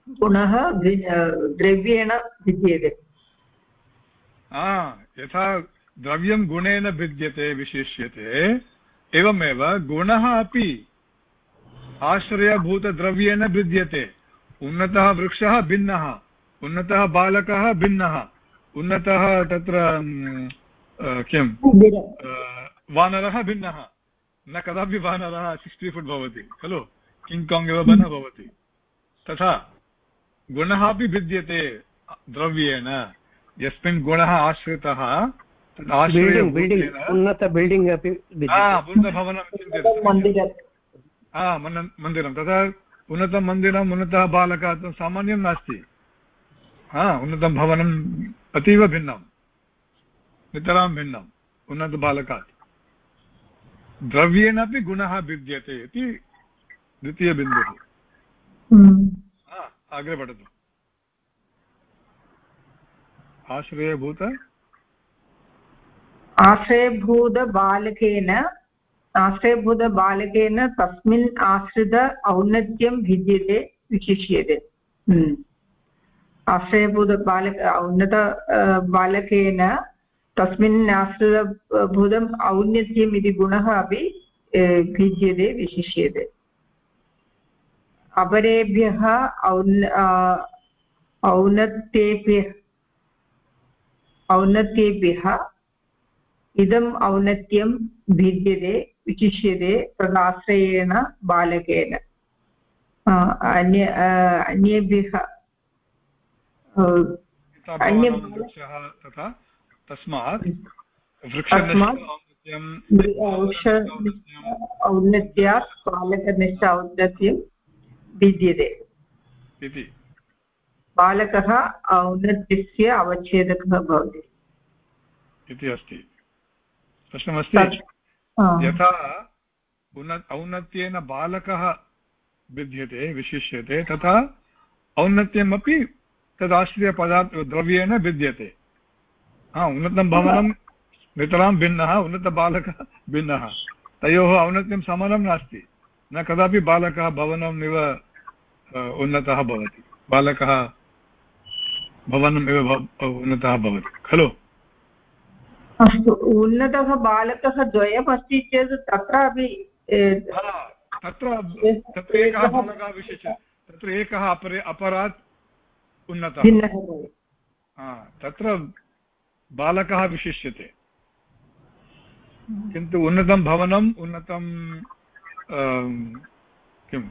हम्म। गुणः द्रव्येण भिद्यते। यथा द्रव्यं गुणेन भिद्यते विशिष्यते एवमेव गुणः अपि आश्रयभूतद्रव्येण भिद्यते। उन्नतः वृक्षः भिन्नः उन्नतः बालकः भिन्नः उन्नतः तत्र किं वानरः भिन्नः। न कदापि वानरः सिक्स्टि फुट् भवति खलु? किङ्काङ्ग् एव न भवति। तथा गुणः अपि भिद्यते द्रव्येण। यस्मिन् गुणः आश्रितः उन्नत बिल्डिङ्ग् अपि मन्दिरं। तथा उन्नतं मन्दिरम् उन्नतः बालकः सामान्यं नास्ति। हा उन्नतं भवनम् अतीव भिन्नं। नितरां भिन्नम् उन्नतबालकात् द्रव्येणापि गुणः भिद्यते इति द्वितीयबिन्दुः। हम्म। अग्रे पठतु आश्रयभूत आश्रयभूतबालकेन आश्रयभूतबालकेन तस्मिन् आश्रित औन्नत्यं भिद्यते, विशिष्यते। हम्म। आश्रयभूतबालक उन्नत बालकेन तस्मिन् आश्रितभूतम् औन्नत्यम् इति गुणः अपि भिद्यते, विशिष्यते। अपरेभ्यः औन् औन्नत्येभ्यः औन्नत्येभ्यः इदम् औन्नत्यं भिद्यते विशिष्यते तदाश्रयेण बालकेन। अन्य अन्येभ्यः अन्य तस्मात् औन्नत्यात् बालकनिष्ठ औन्नत्यं भिद्यते इति बालकः औन्नत्यस्य अवच्छेदकः भवति। इति अस्ति। प्रश्नमस्ति? यथा औन्नत्येन बालकः भिद्यते विशिष्यते तथा औन्नत्यमपि तदाश्रयपदार्थ द्रव्येण भिद्यते हा उन्नतं भवनं नितरां भिन्नः उन्नतबालकः भिन्नः। तयोः औन्नत्यं समानं नास्ति। न कदापि बालकः भवनम् इव उन्नतः भवति। बालकः भवनम् इव उन्नतः भवति। खलु? अस्तु उन्नतः बालकः द्वयमस्ति चेत् तत्रापि तत्र तत्र एकः बालकः विशिष्य तत्र एकः अपरे अपरात् उन्नतः। तत्र बालकः विशिष्यते। किन्तु उन्नतं भवनम् उन्नतं किम्?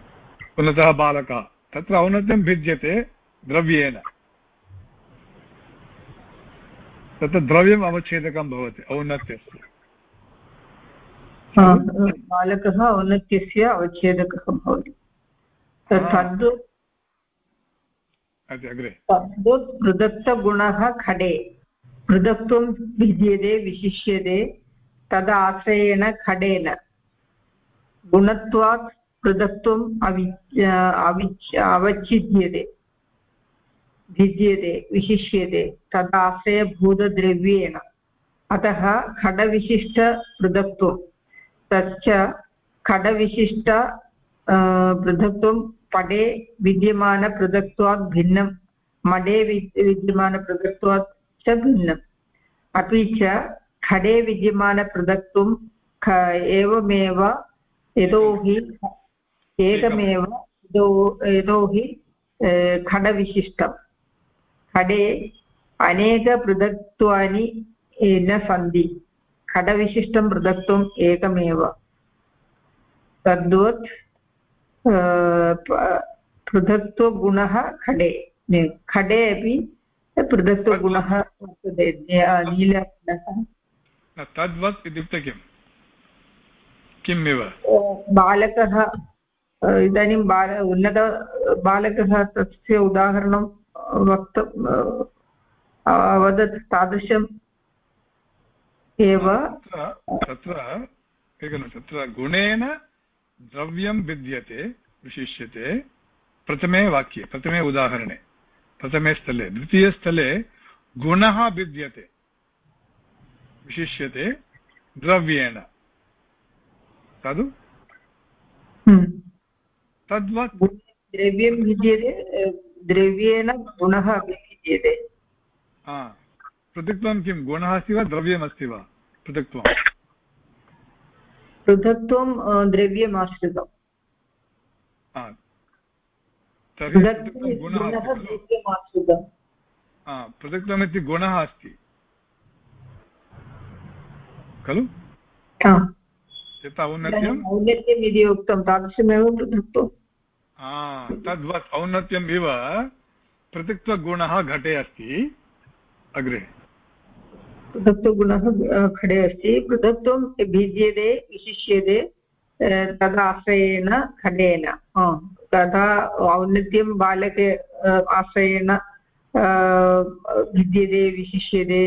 उन्नतः बालकः। तत्र औन्नत्यं भिद्यते द्रव्येण तत्र द्रव्यम् अवच्छेदकं भवति औन्नत्यस्य। बालकः औन्नत्यस्य अवच्छेदकः भवति। तद् तद्वत् पृथक्तगुणः खडे। पृथक्त्वं भिद्यते विशिष्यते तदाश्रयेण खडेन। गुणत्वात् पृथक्त्वम् अवि अवच्छिद्यते, भिद्यते, विशिष्यते, तदाश्रयभूतद्रव्येण। अतः खडविशिष्टपृथक्त्वं तच्च खडविशिष्ट पृथक्त्वं पडे विद्यमानपृथक्त्वात् भिन्नं, मडे विद्यमानपृथक्त्वात् च भिन्नम् अपि च खडे विद्यमानपृथक्त्वं एवमेव यतोहि एकमेव यतोहि खडविशिष्टं। खडे अनेकपृथक्त्वानि न सन्ति। खडविशिष्टं पृथक्त्वम् एकमेव। तद्वत् पृथक्त्वगुणः खडे। खडे अपि पृथक्त्वगुणः वर्तते नीलवर्णः तद्वत् इत्युक्ते किम्? किम् इव? बालकः इदानीं बाल उन्नत बालकः तस्य उदाहरणं वक्त वदत् तादृशम् एव। तत्र एकनिमिषं तत्र गुणेन द्रव्यं भिद्यते विशिष्यते प्रथमे वाक्ये प्रथमे उदाहरणे प्रथमे स्थले द्वितीयस्थले गुणः भिद्यते विशिष्यते द्रव्येण। साधु? हम्म। तद्वत् द्रव्यं भिद्यते द्रव्येण गुणः अपि भिद्यते पृथक्त्वं किं? गुणः अस्ति वा द्रव्यमस्ति वा? पृथक्त्वं। पृथक्त्वं द्रव्यमाश्रितम् पृथक्त्वमिति गुणः अस्ति खलु। यथा औन्नत्यम् औन्नत्यम् इति उक्तं तादृशमेव तद्वत् औन्नत्यम् इव पृथक्त्वगुणः घटे अस्ति अग्रे पृथक्त्वगुणः घटे अस्ति पृथक्त्वं भिद्यते विशिष्यते तदाश्रयेण खडेन तथा औन्नत्यं बालके आश्रयेण भिद्यते विशिष्यते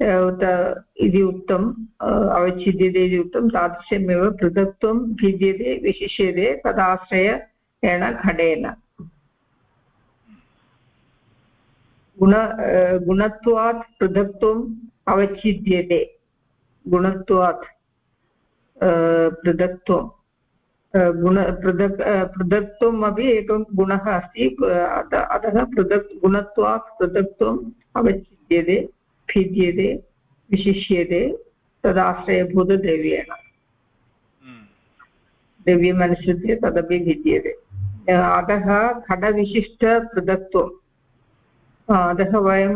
इति उक्तम् अवच्छिद्यते इति उक्तं तादृशमेव पृथक्त्वं भिद्यते, विशिष्यते तदाश्रयेण घटेन गुण गुणत्वात् पृथक्त्वम् अवच्छिद्यते। गुणत्वात् पृथक्त्वं गुण, पृथक् पृथक्त्वम् अपि एकं गुणः अस्ति, अतः पृथक्, गुणत्वात् पृथक्त्वम् अवच्छिद्यते। भिद्यते विशिष्यते तदाश्रयभूतद्रव्येण। द्रव्यमनुसृत्य तदपि भिद्यते अतः खडविशिष्टपृथक्त्वम् अतः वयं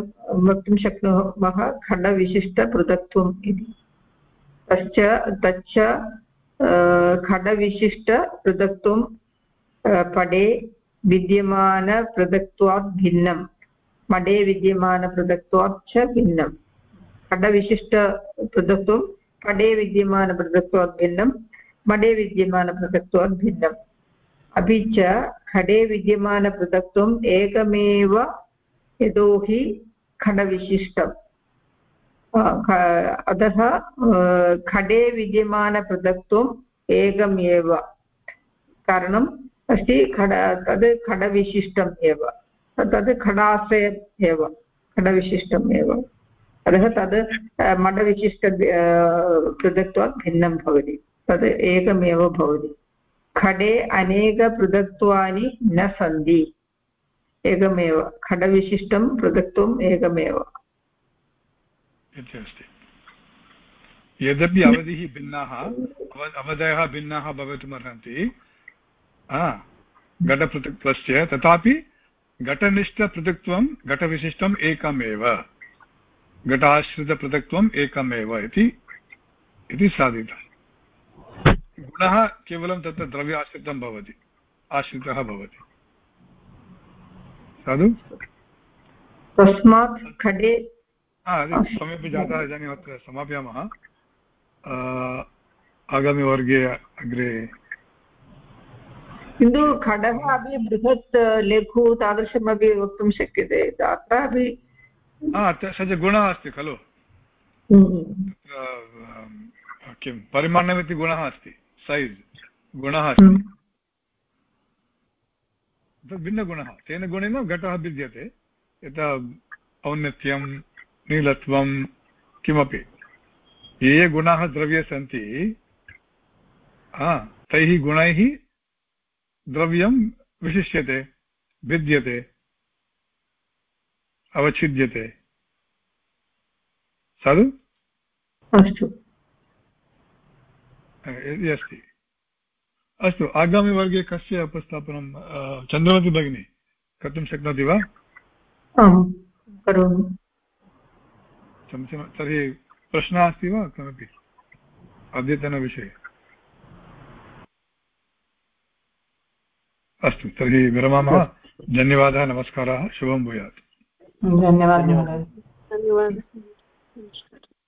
वक्तुं शक्नुमः खडविशिष्टपृथक्त्वम् इति तश्च तच्च खडविशिष्टपृथक्त्वं पडे विद्यमानपृथक्त्वात् भिन्नं मडे विद्यमानपृथक्त्वात् च भिन्नं खडविशिष्टपृथक्त्वं पडे विद्यमानपृथक्त्वात् भिन्नं, मडे विद्यमानपृथक्त्वात् भिन्नम् अपि च, खडे विद्यमानपृथक्त्वम् एकमेव यतोहि खडविशिष्टम्। अतः खडे विद्यमानपृथक्त्वम् एकमेव। कारणम् अस्ति, खड, तद् खडविशिष्टम् एव। तद् खडाश्रयम् एव खडविशिष्टम् एव अतः तद् मडविशिष्ट पृथक्त्वात् भिन्नं भवति। तद् एकमेव भवति। खडे अनेकपृथक्त्वानि न सन्ति। एकमेव खडविशिष्टं पृथक्त्वम् एकमेव। इति अस्ति यद्यपि अवधिः भिन्नाः अवधयः भिन्नाः भवितुमर्हन्ति घटपृथक्त्वस्य, तथापि घटनिष्ठपृथक्त्वं घटविशिष्टम् एकमेव। घटाश्रितपृथक्त्वम् एकमेव इति साधितम्। गुणः केवलं तत्र द्रव्याश्रितं भवति आश्रितः भवति। साधु? तस्मात् खडे समयपि जातः इदानीम् अत्र समापयामः। आगामिवर्गे अग्रे किन्तु खडः अपि बृहत् लघु तादृशमपि वक्तुं शक्यते। अत्रापि स च गुणः अस्ति खलु? हम्म। किं परिमाणमिति गुणः अस्ति सैज् गुणः अस्ति। हम्म। तद् भिन्नगुणः तेन गुणेन घटः भिद्यते। यथा औन्नत्यं नीलत्वं किमपि। ये ये गुणाः द्रव्ये सन्ति तैः गुणैः द्रव्यं विशिष्यते भिद्यते अवच्छिद्यते। साधु? अस्तु। अस्ति। अस्तु आगामिवर्गे कस्य उपस्थापनं चन्द्रवती भगिनी कर्तुं शक्नोति वा? करोमि। समीचीनं तर्हि प्रश्नः अस्ति वा? कमपि? अद्यतनविषये। अस्तु तर्हि विरमामः। धन्यवादः नमस्कारः शुभं भूयात्। धन्यवादः। धन्यवादः।